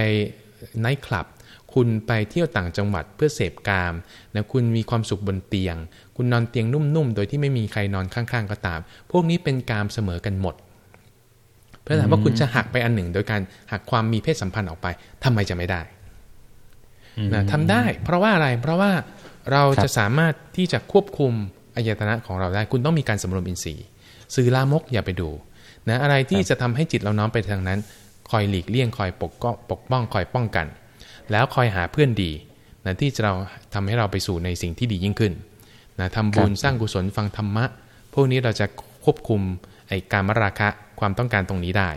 ไนท์คลับ คุณไปเที่ยวต่างจังหวัดเพื่อเสพกามนะคุณมีความสุขบนเตียง คุณนอนเตียงนุ่มๆ โดยที่ไม่มีใครนอนข้างๆ ก็ตาม พวกนี้เป็นกามเสมอกันหมด เพราะฉะนั้นว่าคุณจะหักไปอันหนึ่ง โดยการหักความมีเพศสัมพันธ์ออกไปทำไมจะไม่ได้นะทำได้ เพราะว่าอะไร เพราะว่าเราจะสามารถที่จะควบคุมอายตนะของเราได้ คุณต้องมีการสำรวมอินทรีย์สื่อลามกอย่าไปดูนะอะไรที่จะทำให้จิตเราน้อมไปทางนั้น คอยหลีกเลี่ยงคอยปกก็ปกป้องคอยป้องกัน แล้วคอยหาเพื่อนดีนะที่จะเราทำให้เราไปสู่ในสิ่งที่ดียิ่งขึ้นนะทำบุญสร้างกุศลฟังธรรมะ พวกนี้เราจะควบคุมไอ้กามราคะ ความต้องการตรงนี้ได้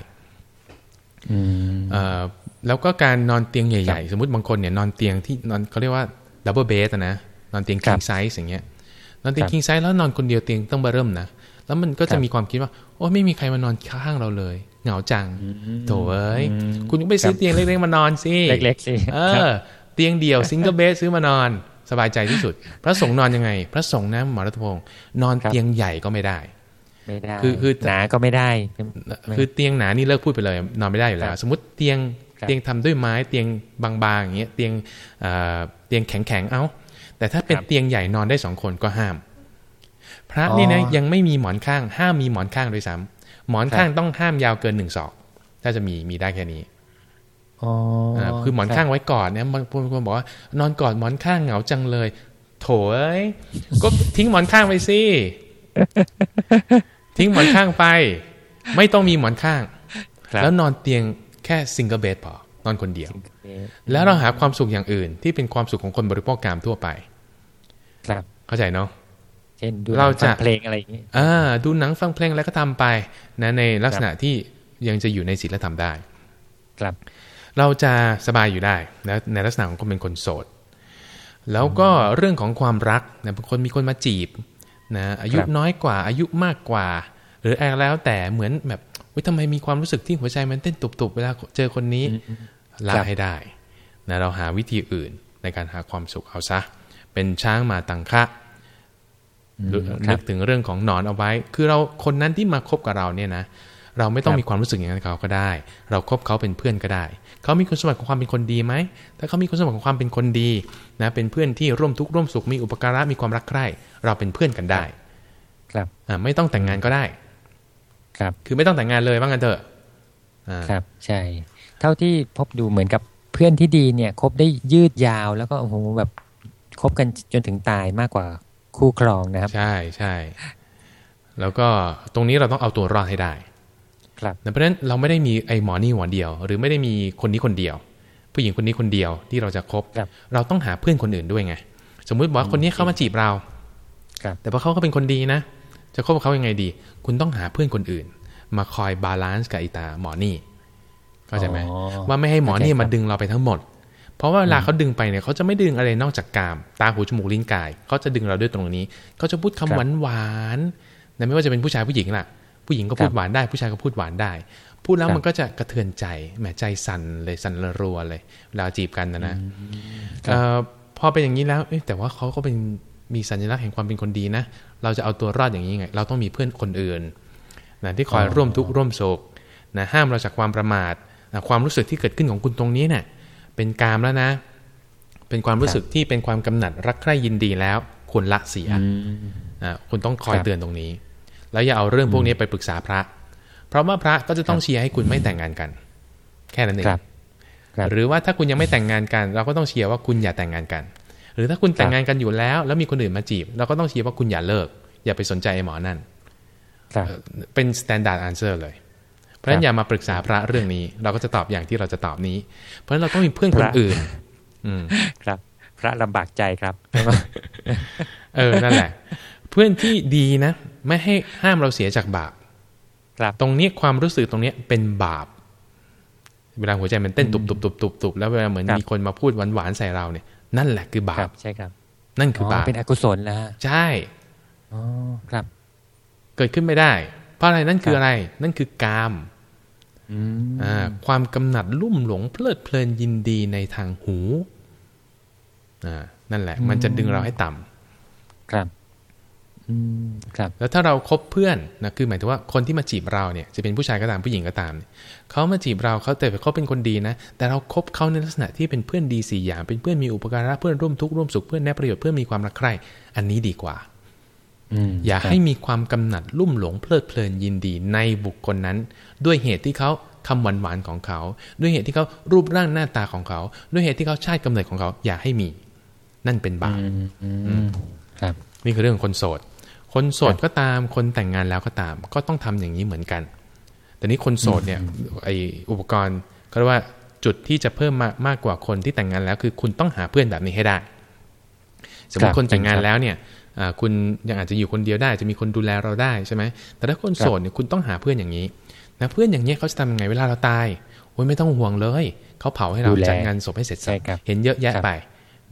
แล้วก็การนอนเตียงใหญ่ๆ สมมติบางคนเนี่ยนอนเตียงที่นอนเขาเรียกว่า double bed นะนอนเตียง king size อย่างเงี้ยนอนเตียง king size แล้วนอนคนเดียวเตียงต้องเบ้อเริ่มนะแล้วมันก็จะมีความคิดว่าโอ้ไม่มีใครมานอนข้างเราเลย เหงาจังโถเอ้ยคุณก็ไปซื้อเตียงเล็กๆมานอนสิเล็กๆสิเออ เตียงเดี่ยว single bed ซื้อมานอน สบายใจที่สุด พระสงฆ์นอนยังไง พระสงฆ์นะหมอรัตพงศ์นอนเตียงใหญ่ก็ไม่ได้ ไม่ได้คือคือหนาก็ไม่ได้ คือเตียงหนานี่เลิกพูดไปเลย นอนไม่ได้อยู่แล้ว สมมติเตียงเตียงทำด้วยไม้เตียงบางๆอย่างเงี้ยเตียงเตียงแข็งๆเอ้า แต่ถ้าเป็นเตียงใหญ่นอนได้สองคนก็ห้าม พระนี่นะยังไม่มีหมอนข้างห้ามมีหมอนข้างด้วยซ้ำหมอนข้างต้องห้ามยาวเกินหนึ่งศอก ถ้าจะมีมีได้แค่นี้คือหมอนข้างไว้ก่อนเนี่ยบางคนบอกว่านอนกอดหมอนข้างเหงาจังเลย โถเอ้ยก็ทิ้งหมอนข้างไปสิ ทิ้งหมอนข้างไป ไม่ต้องมีหมอนข้าง แล้วนอนเตียงแค่ single bed พอนอนคนเดียว แล้วเราหาความสุขอย่างอื่น ที่เป็นความสุขของคนบริโภคกามทั่วไป ครับ เข้าใจเนาะเช่นดูเราจะเพลงอะไรอย่างนี้อ่าดูหนังฟังเพลงแล้วก็ทำไปนะในลักษณะที่ยังจะอยู่ในศีลธรรมได้ ครับ เราจะสบายอยู่ได้นะในลักษณะของคนเป็นคนโสด แล้วก็เรื่องของความรักนะบางคนมีคนมาจีบ นะอายุน้อยกว่าอายุมากกว่า หรืออะไรแล้วแต่เหมือนแบบวิทำไมมีความรู้สึกที่หัวใจมันเต้นตุบๆ เวลาเจอคนนี้ละให้ได้นะเราหาวิธีอื่นในการหาความสุขเอาซะ เป็นช้างมาตังคะนึกถึงเรื่องของนอนเอาไว้ คือเราคนนั้นที่มาคบกับเราเนี่ยนะ เราไม่ต้องมีความรู้สึกอย่างนั้นเขาก็ได้ เราครบเขาเป็นเพื่อนก็ได้ เขามีคุณสมบัติของความเป็นคนดีไหมถ้าเขามีคุณสมบัติของความเป็นคนดีนะเป็นเพื่อนที่ร่วมทุกข์ร่วมสุขมีอุปการะมีความรักใคร่ เราเป็นเพื่อนกันได้ ครับอ่าไม่ต้องแต่งงานก็ได้ ครับ คือไม่ต้องแต่งงานเลยว่างั้นเถอะครับ ใช่ เท่าที่พบดูเหมือนกับเพื่อนที่ดีเนี่ยคบได้ยืดยาวแล้วก็โอ้โหแบบคบกันจนถึงตายมากกว่าคู่ครองนะครับ ใช่ใช่แล้วก็ตรงนี้เราต้องเอาตัวรอดให้ได้ ครับเพราะฉะนั้นเราไม่ได้มีไอ้หมอนี่หัวเดียว หรือไม่ได้มีคนนี้คนเดียว ผู้หญิงคนนี้คนเดียวที่เราจะคบเราต้องหาเพื่อนคนอื่นด้วยไง สมมุติบอกว่าคนนี้เข้ามาจีบเราแต่พอเขาเขาเป็นคนดีนะ จะคบกับเขายังไงดี คุณต้องหาเพื่อนคนอื่น มาคอย balance กับอีตาหมอนี่เข้าใจไหมว่าไม่ให้หมอนี่มาดึงเราไปทั้งหมด เพราะว่าเวลาเขาดึงไปเนี่ยเขาจะไม่ดึงอะไรนอกจากกาม ตาหูจมูกลิ้นกายเขาจะดึงเราด้วยตรงนี้เขาจะพูดคำหวานหวานนะไม่ว่าจะเป็นผู้ชายผู้หญิงล่ะ ผู้หญิงก็พูดหวานได้ ผู้ชายก็พูดหวานได้ พูดแล้วมันก็จะกระเทือนใจแหมใจสั่นเลยสั่นระรัวเลยเวลาจีบกันนะนะพอเป็นอย่างนี้แล้วแต่ว่าเขาก็เป็นมีสัญลักษณ์แห่งความเป็นคนดีนะ เราจะเอาตัวรอดอย่างนี้ไง เราต้องมีเพื่อนคนอื่นนะที่คอยร่วมทุกข์ร่วมโศกนะห้ามเราจากความประมาทนะความรู้สึกที่เกิดขึ้นของคุณตรงนี้เนะี่ยเป็นกามแล้วนะ เป็นความรู้สึกที่เป็นความกำหนัดรักใคร่ยินดีแล้วควรละเสียอ่าคุณต้องคอยเตือนตรงนี้ แล้วอย่าเอาเรื่องพวกนี้ไปปรึกษาพระ เพราะว่าพระก็จะต้องเชียร์ให้คุณไม่แต่งงานกัน แค่นั้นเองหรือว่าถ้าคุณยังไม่แต่งงานกัน เราก็ต้องเชียร์ว่าคุณอย่าแต่งงานกัน หรือถ้าคุณแต่งงานกันอยู่แล้ว แล้วมีคนอื่นมาจีบ เราก็ต้องเชียร์ว่าคุณอย่าเลิก อย่าไปสนใจไอ้หมอนั่นเป็น standard answer เลย เพราะฉะนั้นอย่ามาปรึกษาพระเรื่องนี้ เราก็จะตอบอย่างที่เราจะตอบนี้ เพราะฉะนั้นเราต้องมีเพื่อนคนอื่น อืครับ พระลำบากใจครับ เออนั่นแหละ เพื่อนที่ดีนะ ไม่ให้ห้ามเราเสียจากบาปครับตรงนี้ความรู้สึกตรงนี้เป็นบาป เวลาหัวใจมันเต้นตุบตุบตุบตุบตุบแล้วเวลาเหมือนมีคนมาพูดหวานหวานใส่เราเนี่ย นั่นแหละคือบาปใช่ครับ นั่นคือบาปเป็นอกุศลแล้วใช่อ๋อครับ เกิดขึ้นไม่ได้ เพราะอะไรนั่นคืออะไร นั่นคือกามอ่าความกำหนัดลุ่มหลงเพลิดเพลินยินดีในทางหูอ่านั่นแหละ มันจะดึงเราให้ต่ำครับ ครับแล้วถ้าเราครบเพื่อนนะคือหมายถึงว่าคนที่มาจีบเราเนี่ยจะเป็นผู้ชายก็ตามผู้หญิงก็ตามเขามาจีบเราเขาแต่เขาเป็นคนดีนะ แต่เราครบเขาในลักษณะที่เป็นเพื่อนดีสี่อย่าง เป็นเพื่อนมีอุปการะเพื่อนร่วมทุกข์ร่วมสุขเพื่อนแนบประโยชน์เพื่อนมีความรักใคร่อันนี้ดีกว่าอย่าให้มีความกำหนัดลุ่มหลงเพลิดเพลินยินดีในบุคคลนั้น ด้วยเหตุที่เขาคำหวานหวานของเขา ด้วยเหตุที่เขารูปร่างหน้าตาของเขา ด้วยเหตุที่เขาชาติกำเนิดของเขา อย่าให้มี นั่นเป็นบาปครับ นี่คือเรื่องคนโสด คนโสดก็ตามคนแต่งงานแล้วก็ตาม ก็ต้องทำอย่างนี้เหมือนกัน แต่นี้คนโสดเนี่ยไออุปกรณ์ก็เรียกว่าจุดที่จะเพิ่มมากมากกว่าคนที่แต่งงานแล้ว คือคุณต้องหาเพื่อนแบบนี้ให้ได้ สมมติคนแต่งงานแล้วเนี่ยคุณยังอาจจะอยู่คนเดียวได้ จะมีคนดูแลเราได้ใช่ไหมแต่ถ้าคนโสดเนี่ยคุณต้องหาเพื่อนอย่างนี้นะเพื่อนอย่างนี้เขาจะทำยังไงเวลาเราตายโอ้ยไม่ต้องห่วงเลยเขาเผาให้เราจัดงานศพให้เสร็จสับเห็นเยอะแยะไป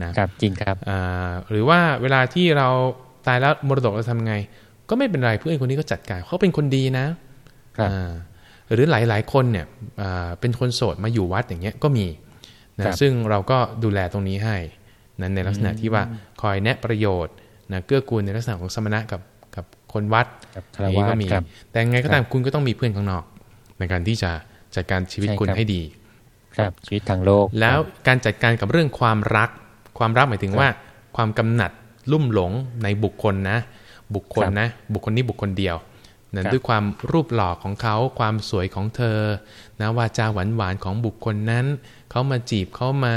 นะครับจริงครับหรือว่าเวลาที่เรา ตายแล้วมรดกเราทำไง ก็ไม่เป็นไรเพื่อนคนนี้ก็จัดการเขาเป็นคนดีนะหรือหลายๆคนเนี่ยเป็นคนโสดมาอยู่วัดอย่างเงี้ยก็มีนะซึ่งเราก็ดูแลตรงนี้ให้นั้นในลักษณะที่ว่าคอยแนะประโยชน์นะเกื้อกูลในลักษณะของสมณะกับกับคนวัดนี้ก็มี แต่ไงก็ตามคุณก็ต้องมีเพื่อนข้างนอก ในการที่จะจัดการชีวิตคุณให้ดี ครับชีวิตทางโลก แล้วการจัดการกับเรื่องความรัก ความรักหมายถึงว่า ความกำหนัด ลุ่มหลงในบุคคลนะ บุคคลนะ บุคคลนี้บุคคลเดียวนะด้วยความรูปหล่อของเขาความสวยของเธอนะวาจาหวานหวานของบุคคลนั้น เขามาจีบเขามา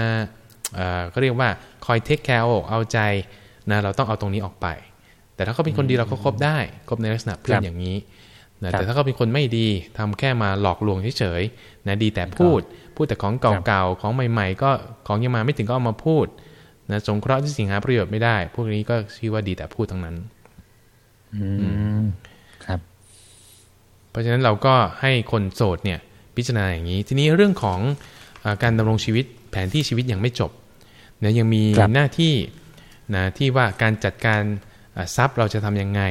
ก็เรียกว่าคอยเทคแคร์เอาใจนะเราต้องเอาตรงนี้ออกไป แต่ถ้าเขาเป็นคนดีเราก็คบได้คบในลักษณะเพื่อนอย่างนี้นะแต่ถ้าเขาเป็นคนไม่ดีทำแค่มาหลอกลวงเฉยๆนะดีแต่พูด พูดแต่ของเก่าๆของใหม่ ๆ ก็ของยังมาไม่ถึงก็เอามาพูด นะสงเคราะห์ที่สิ่งหาประโยชน์ไม่ได้ พวกนี้ก็ชื่อว่าดีแต่พูดทั้งนั้น อืมครับ เพราะฉะนั้นเราก็ให้คนโสดเนี่ย พิจารณาอย่างนี้ ทีนี้เรื่องของอการดำรงชีวิตแผนที่ชีวิตยังไม่จบนะยังมีหน้าที่นะที่ว่าการจัดการทรัพย์เราจะทํำยังไง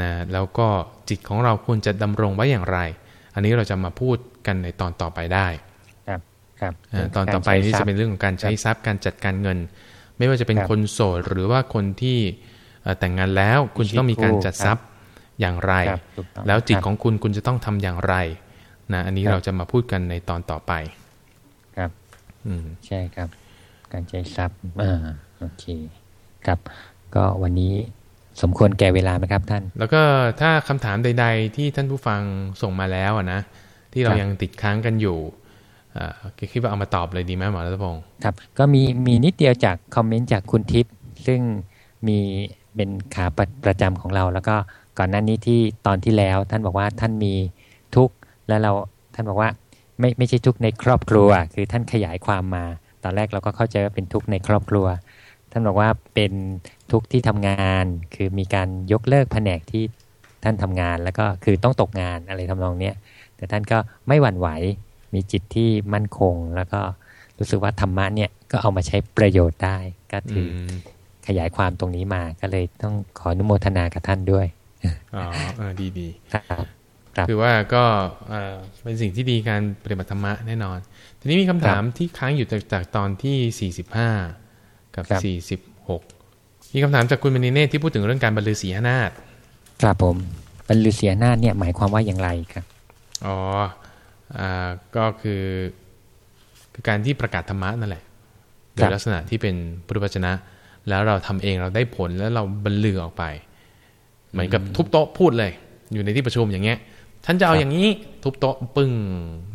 นะแล้วก็จิตของเราควรจะดำรงไว้อย่างไร อันนี้เราจะมาพูดกันในตอนต่อไปได้ ครับครับตอนต่อไปนี่จะเป็นเรื่องของการใช้ทรัพย์การจัดการเงิน ไม่ว่าจะเป็นคนโสดหรือว่าคนที่แต่งงานแล้วคุณต้องมีการจัดทรัพย์อย่างไร แล้วจิตของคุณคุณจะต้องทำอย่างไรนะอันนี้เราจะมาพูดกันในตอนต่อไป ครับ อืมใช่ครับ การใช้ทรัพย์อ่าโอเค ครับ ก็วันนี้สมควรแก่เวลาไหมครับท่าน แล้วก็ถ้าคำถามใด ๆ ที่ท่านผู้ฟังส่งมาแล้วนะที่เรายังติดค้างกันอยู่ คิดว่าเอามาตอบเลยดีไหมหมอรัตพงศ์ครับ ก็มีมีนิดเดียวจากคอมเมนต์จากคุณทิพย์ซึ่งมีเป็นขาประประจำของเรา แล้วก็ก่อนหน้านี้ที่ตอนที่แล้ว ท่านบอกว่าท่านมีทุกข์แล้วเราท่านบอกว่าไม่ไม่ใช่ทุกข์ในครอบครัว คือท่านขยายความมา ตอนแรกเราก็เข้าใจว่าเป็นทุกข์ในครอบครัว ท่านบอกว่าเป็นทุกข์ที่ทำงาน คือมีการยกเลิกแผนกที่ท่านทำงาน แล้วก็คือต้องตกงานอะไรทำนองเนี้ยแต่ท่านก็ไม่หวั่นไหว มีจิตที่มั่นคง แล้วก็รู้สึกว่าธรรมะเนี่ยก็เอามาใช้ประโยชน์ได้ ก็ถือขยายความตรงนี้มาก็เลยต้องขออนุโมทนากับท่านด้วยอ๋อดีดีครับคือว่าก็เป็นสิ่งที่ดีการปฏิบัติธรรมะแน่นอน ทีนี้มีคำถามที่ค้างอยู่จากจากตอนที่ 45 กับสี่สิบหกมีคำถามจากคุณมณีเนตที่พูดถึงเรื่องการบรรลือศีหนาฏครับผมบรรลือศีหนาฏเนี่ยหมายความว่าอย่างไรครับ อ๋ออ่า ก็คือคือการที่ประกาศธรรมะนั่นแหละโดยลักษณะที่เป็นพุทธวจนะ แล้วเราทำเองเราได้ผลแล้วเราบรรลือออกไป เหมือนกับทุบโต๊ะพูดเลย อยู่ในที่ประชุมอย่างเงี้ยฉันจะเอาอย่างนี้ทุบโต๊ะปึ้ง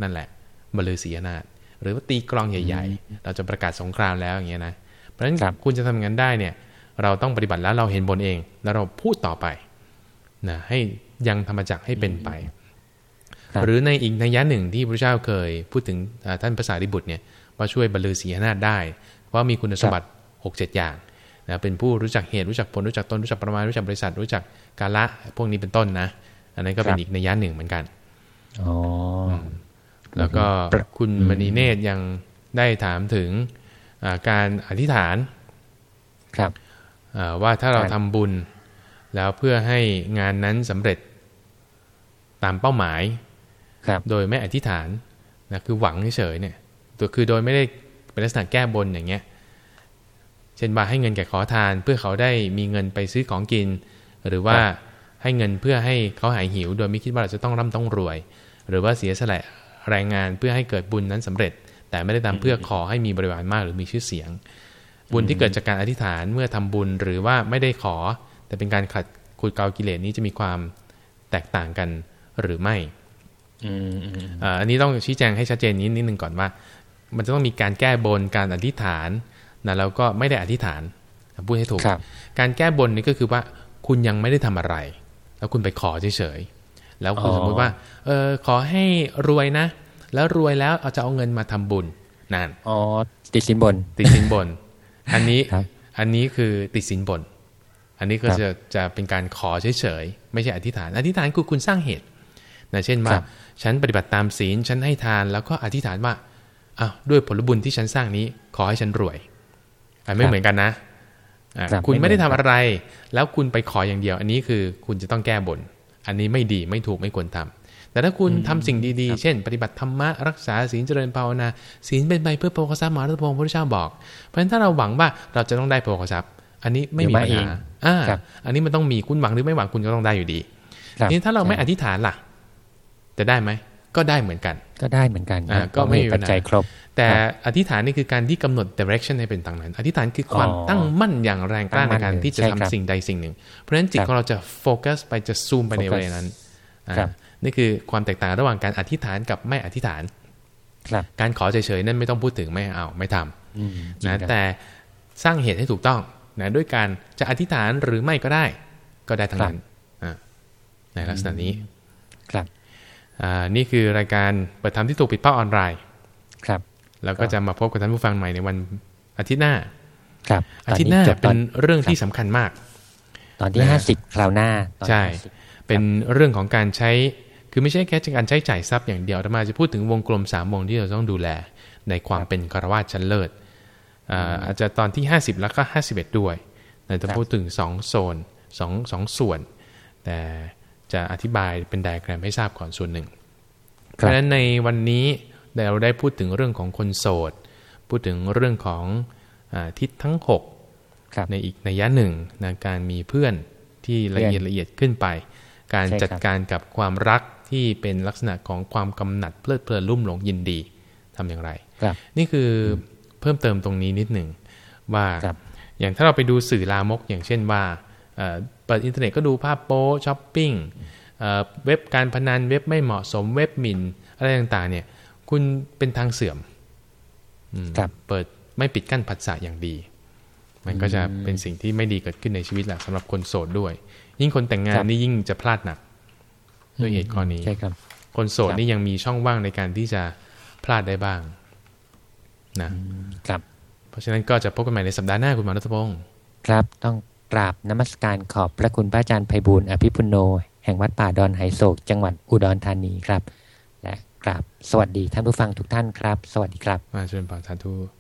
นั่นแหละบรรลือศีหนาฏหรือว่าตีกลองใหญ่ ๆ เราจะประกาศสงครามแล้วอย่างเงี้ยนะเพราะฉะนั้นคุณจะทำงานได้เนี่ย เราต้องปฏิบัติแล้วเราเห็นบนเอง แล้วเราพูดต่อไปนะให้ยังธรรมจักให้เป็นไป หรือในอีกในยะหนึ่งที่พระเจ้าเคยพูดถึงท่านภาษาดิบุตรเนี่ยว่าช่วยบรรลือศีหนาฏได้ เพราะมีคุณสมบัติหกเจ็ดอย่างนะเป็นผู้รู้จักเหตุรู้จักผลรู้จักตนรู้จักประมาณรู้จักบริษัทรู้จักกาละพวกนี้เป็นต้นนะ อันนั้นก็เป็นอีกในยะหนึ่งเหมือนกันอ๋อแล้วก็คุณมณีเนตรยังได้ถามถึงการอธิษฐานครับว่าถ้าเราทำบุญแล้วเพื่อให้งานนั้นสำเร็จตามเป้าหมายครับ โดยไม่อธิษฐานนะคือหวังเฉยเนี่ยตัวคือโดยไม่ได้เป็นลักษณะแก้บนอย่างเงี้ยเช่นบาให้เงินแก่ขอทานเพื่อเขาได้มีเงินไปซื้อของกิน หรือว่าให้เงินเพื่อให้เขาหายหิว โดยไม่คิดว่าเราจะต้องร่ำต้องรวย หรือว่าเสียสละแรงงานเพื่อให้เกิดบุญนั้นสำเร็จ แต่ไม่ได้ทำเพื่อขอให้มีบริวารมากหรือมีชื่อเสียง บุญที่เกิดจากการอธิษฐานเมื่อทำบุญหรือว่าไม่ได้ขอ แต่เป็นการขัดขุดเกากิเลสนี้จะมีความแตกต่างกันหรือไม่ อันนี้ต้องชี้แจงให้ชัดเจนนิดนิดนึงก่อนว่า มันจะต้องมีการแก้บนการอธิษฐานนะแล้วก็ไม่ได้อธิษฐานพูดให้ถูกการแก้บนนี่ก็คือว่าคุณยังไม่ได้ทำอะไร แล้วคุณไปขอเฉยๆแล้วคุณสมมติว่า เออขอให้รวยนะ แล้วรวยแล้วเอาจะเอาเงินมาทำบุญนั่นอ๋อติดสินบน ติดสินบน อันนี้อันนี้คือติดสินบน อันนี้ก็จะจะเป็นการขอเฉยๆไม่ใช่อธิษฐาน อธิษฐานคือคุณสร้างเหตุนะเช่นว่า ฉันปฏิบัติตามศีล ฉันให้ทาน แล้วก็อธิษฐานว่าอ้าวด้วยผลบุญที่ฉันสร้างนี้ ขอให้ฉันรวยไม่เหมือนกันนะคุณไม่ได้ทำอะไร แล้วคุณไปขออย่างเดียว อันนี้คือคุณจะต้องแก้บน อันนี้ไม่ดีไม่ถูกไม่ควรทำแต่ถ้าคุณทำสิ่งดีๆ เช่น ปฏิบัติธรรมะรักษาศีลเจริญภาวนาศีลเป็นไปเพื่อโภคทรัพย์มหารัตพงศ์พระเจ้าบอก เพราะฉะนั้นถ้าเราหวังว่าเราจะต้องได้โภคทรัพย์ อันนี้ไม่มีปัญหาอ่าอันนี้มันต้องมีคุณหวังหรือไม่หวังคุณก็ต้องได้อยู่ดีนี่ถ้าเราไม่อธิษฐานล่ะ จะได้ไหมก็ได้เหมือนกัน ก็ได้เหมือนกันก็ไม่มีปัจจัยครบ แต่อธิษฐานนี่คือการที่กำหนด direction ให้เป็นทางนั้น อธิษฐานคือความตั้งมั่นอย่างแรงกล้าในการที่จะทำสิ่งใดสิ่งหนึ่ง เพราะฉะนั้นจิตของเราจะโฟกัสไปจะซูมไปในเวลานั้นนี่คือความแตกต่างระหว่างการอธิษฐานกับไม่อธิษฐานการขอเฉยๆนั่นไม่ต้องพูดถึงไม่เอาไม่ทำนะแต่สร้างเหตุให้ถูกต้องนะด้วยการจะอธิษฐานหรือไม่ก็ได้ ก็ได้ทั้งนั้นในลักษณะนี้ครับ นี่คือรายการเปิดธรรมที่ถูกปิดเป้าออนไลน์ ครับ แล้วก็จะมาพบกับท่านผู้ฟังใหม่ในวันอาทิตย์หน้า ครับ อาทิตย์หน้าเป็นเรื่องที่สำคัญมาก ตอนที่ห้าสิบคราวหน้า ใช่ เป็นเรื่องของการใช้ คือไม่ใช่แค่การใช้จ่ายทรัพย์อย่างเดียวแต่มาจะพูดถึงวงกลมสามวงที่เราต้องดูแล ในความเป็นคารวะชั้นเลิศอาจจะตอนที่ 50 แล้วก็ 51 ด้วยเราจะพูดถึง 2 โซน2 2ส่วน แต่ จะอธิบายเป็นไดอะแกรมให้ทราบก่อนส่วนหนึ่ง เพราะฉะนั้นในวันนี้เราได้พูดถึงเรื่องของคนโสด พูดถึงเรื่องของอทิศทั้ง 6 ในอีกในยะหนึ่งในการมีเพื่อนที่ละเอียดละเอียดขึ้นไป การจัดการกับความรักที่เป็นลักษณะของความกำหนัดเพลิดเพลินรุ่มหลงยินดีทำอย่างไรนี่คือเพิ่มเติมตรงนี้นิดหนึ่งว่าอย่างถ้าเราไปดูสื่อลามกอย่างเช่นว่า เปิดอินเทอร์เน็ตก็ดูภาพโป๊ช้อปปิ้งเว็บการพนันเว็บไม่เหมาะสมเว็บหมินอะไรต่างๆ เนี่ย คุณเป็นทางเสื่อมเปิดไม่ปิดกั้นผัสสะอย่างดี มันก็จะเป็นสิ่งที่ไม่ดีเกิดขึ้นในชีวิตแหละสำหรับคนโสดด้วย ยิ่งคนแต่งงานนี่ยิ่งจะพลาดหนักด้วยเหตุข้อนี้ใช่ครับ คนโสดนี่ยังมีช่องว่างในการที่จะพลาดได้บ้าง นะครับ เพราะฉะนั้นก็จะพบกันใหม่ในสัปดาห์หน้าคุณหมอรัตพงศ์ครับต้อง กราบนมัสการขอบพระคุณพระอาจารย์ไพบูลอภิพุโน แห่งวัดป่าดอนไหโศก จังหวัดอุดรธานีครับ และกราบสวัสดีท่านผู้ฟังทุกท่านครับ สวัสดีครับมาเชิญป่าสาธุ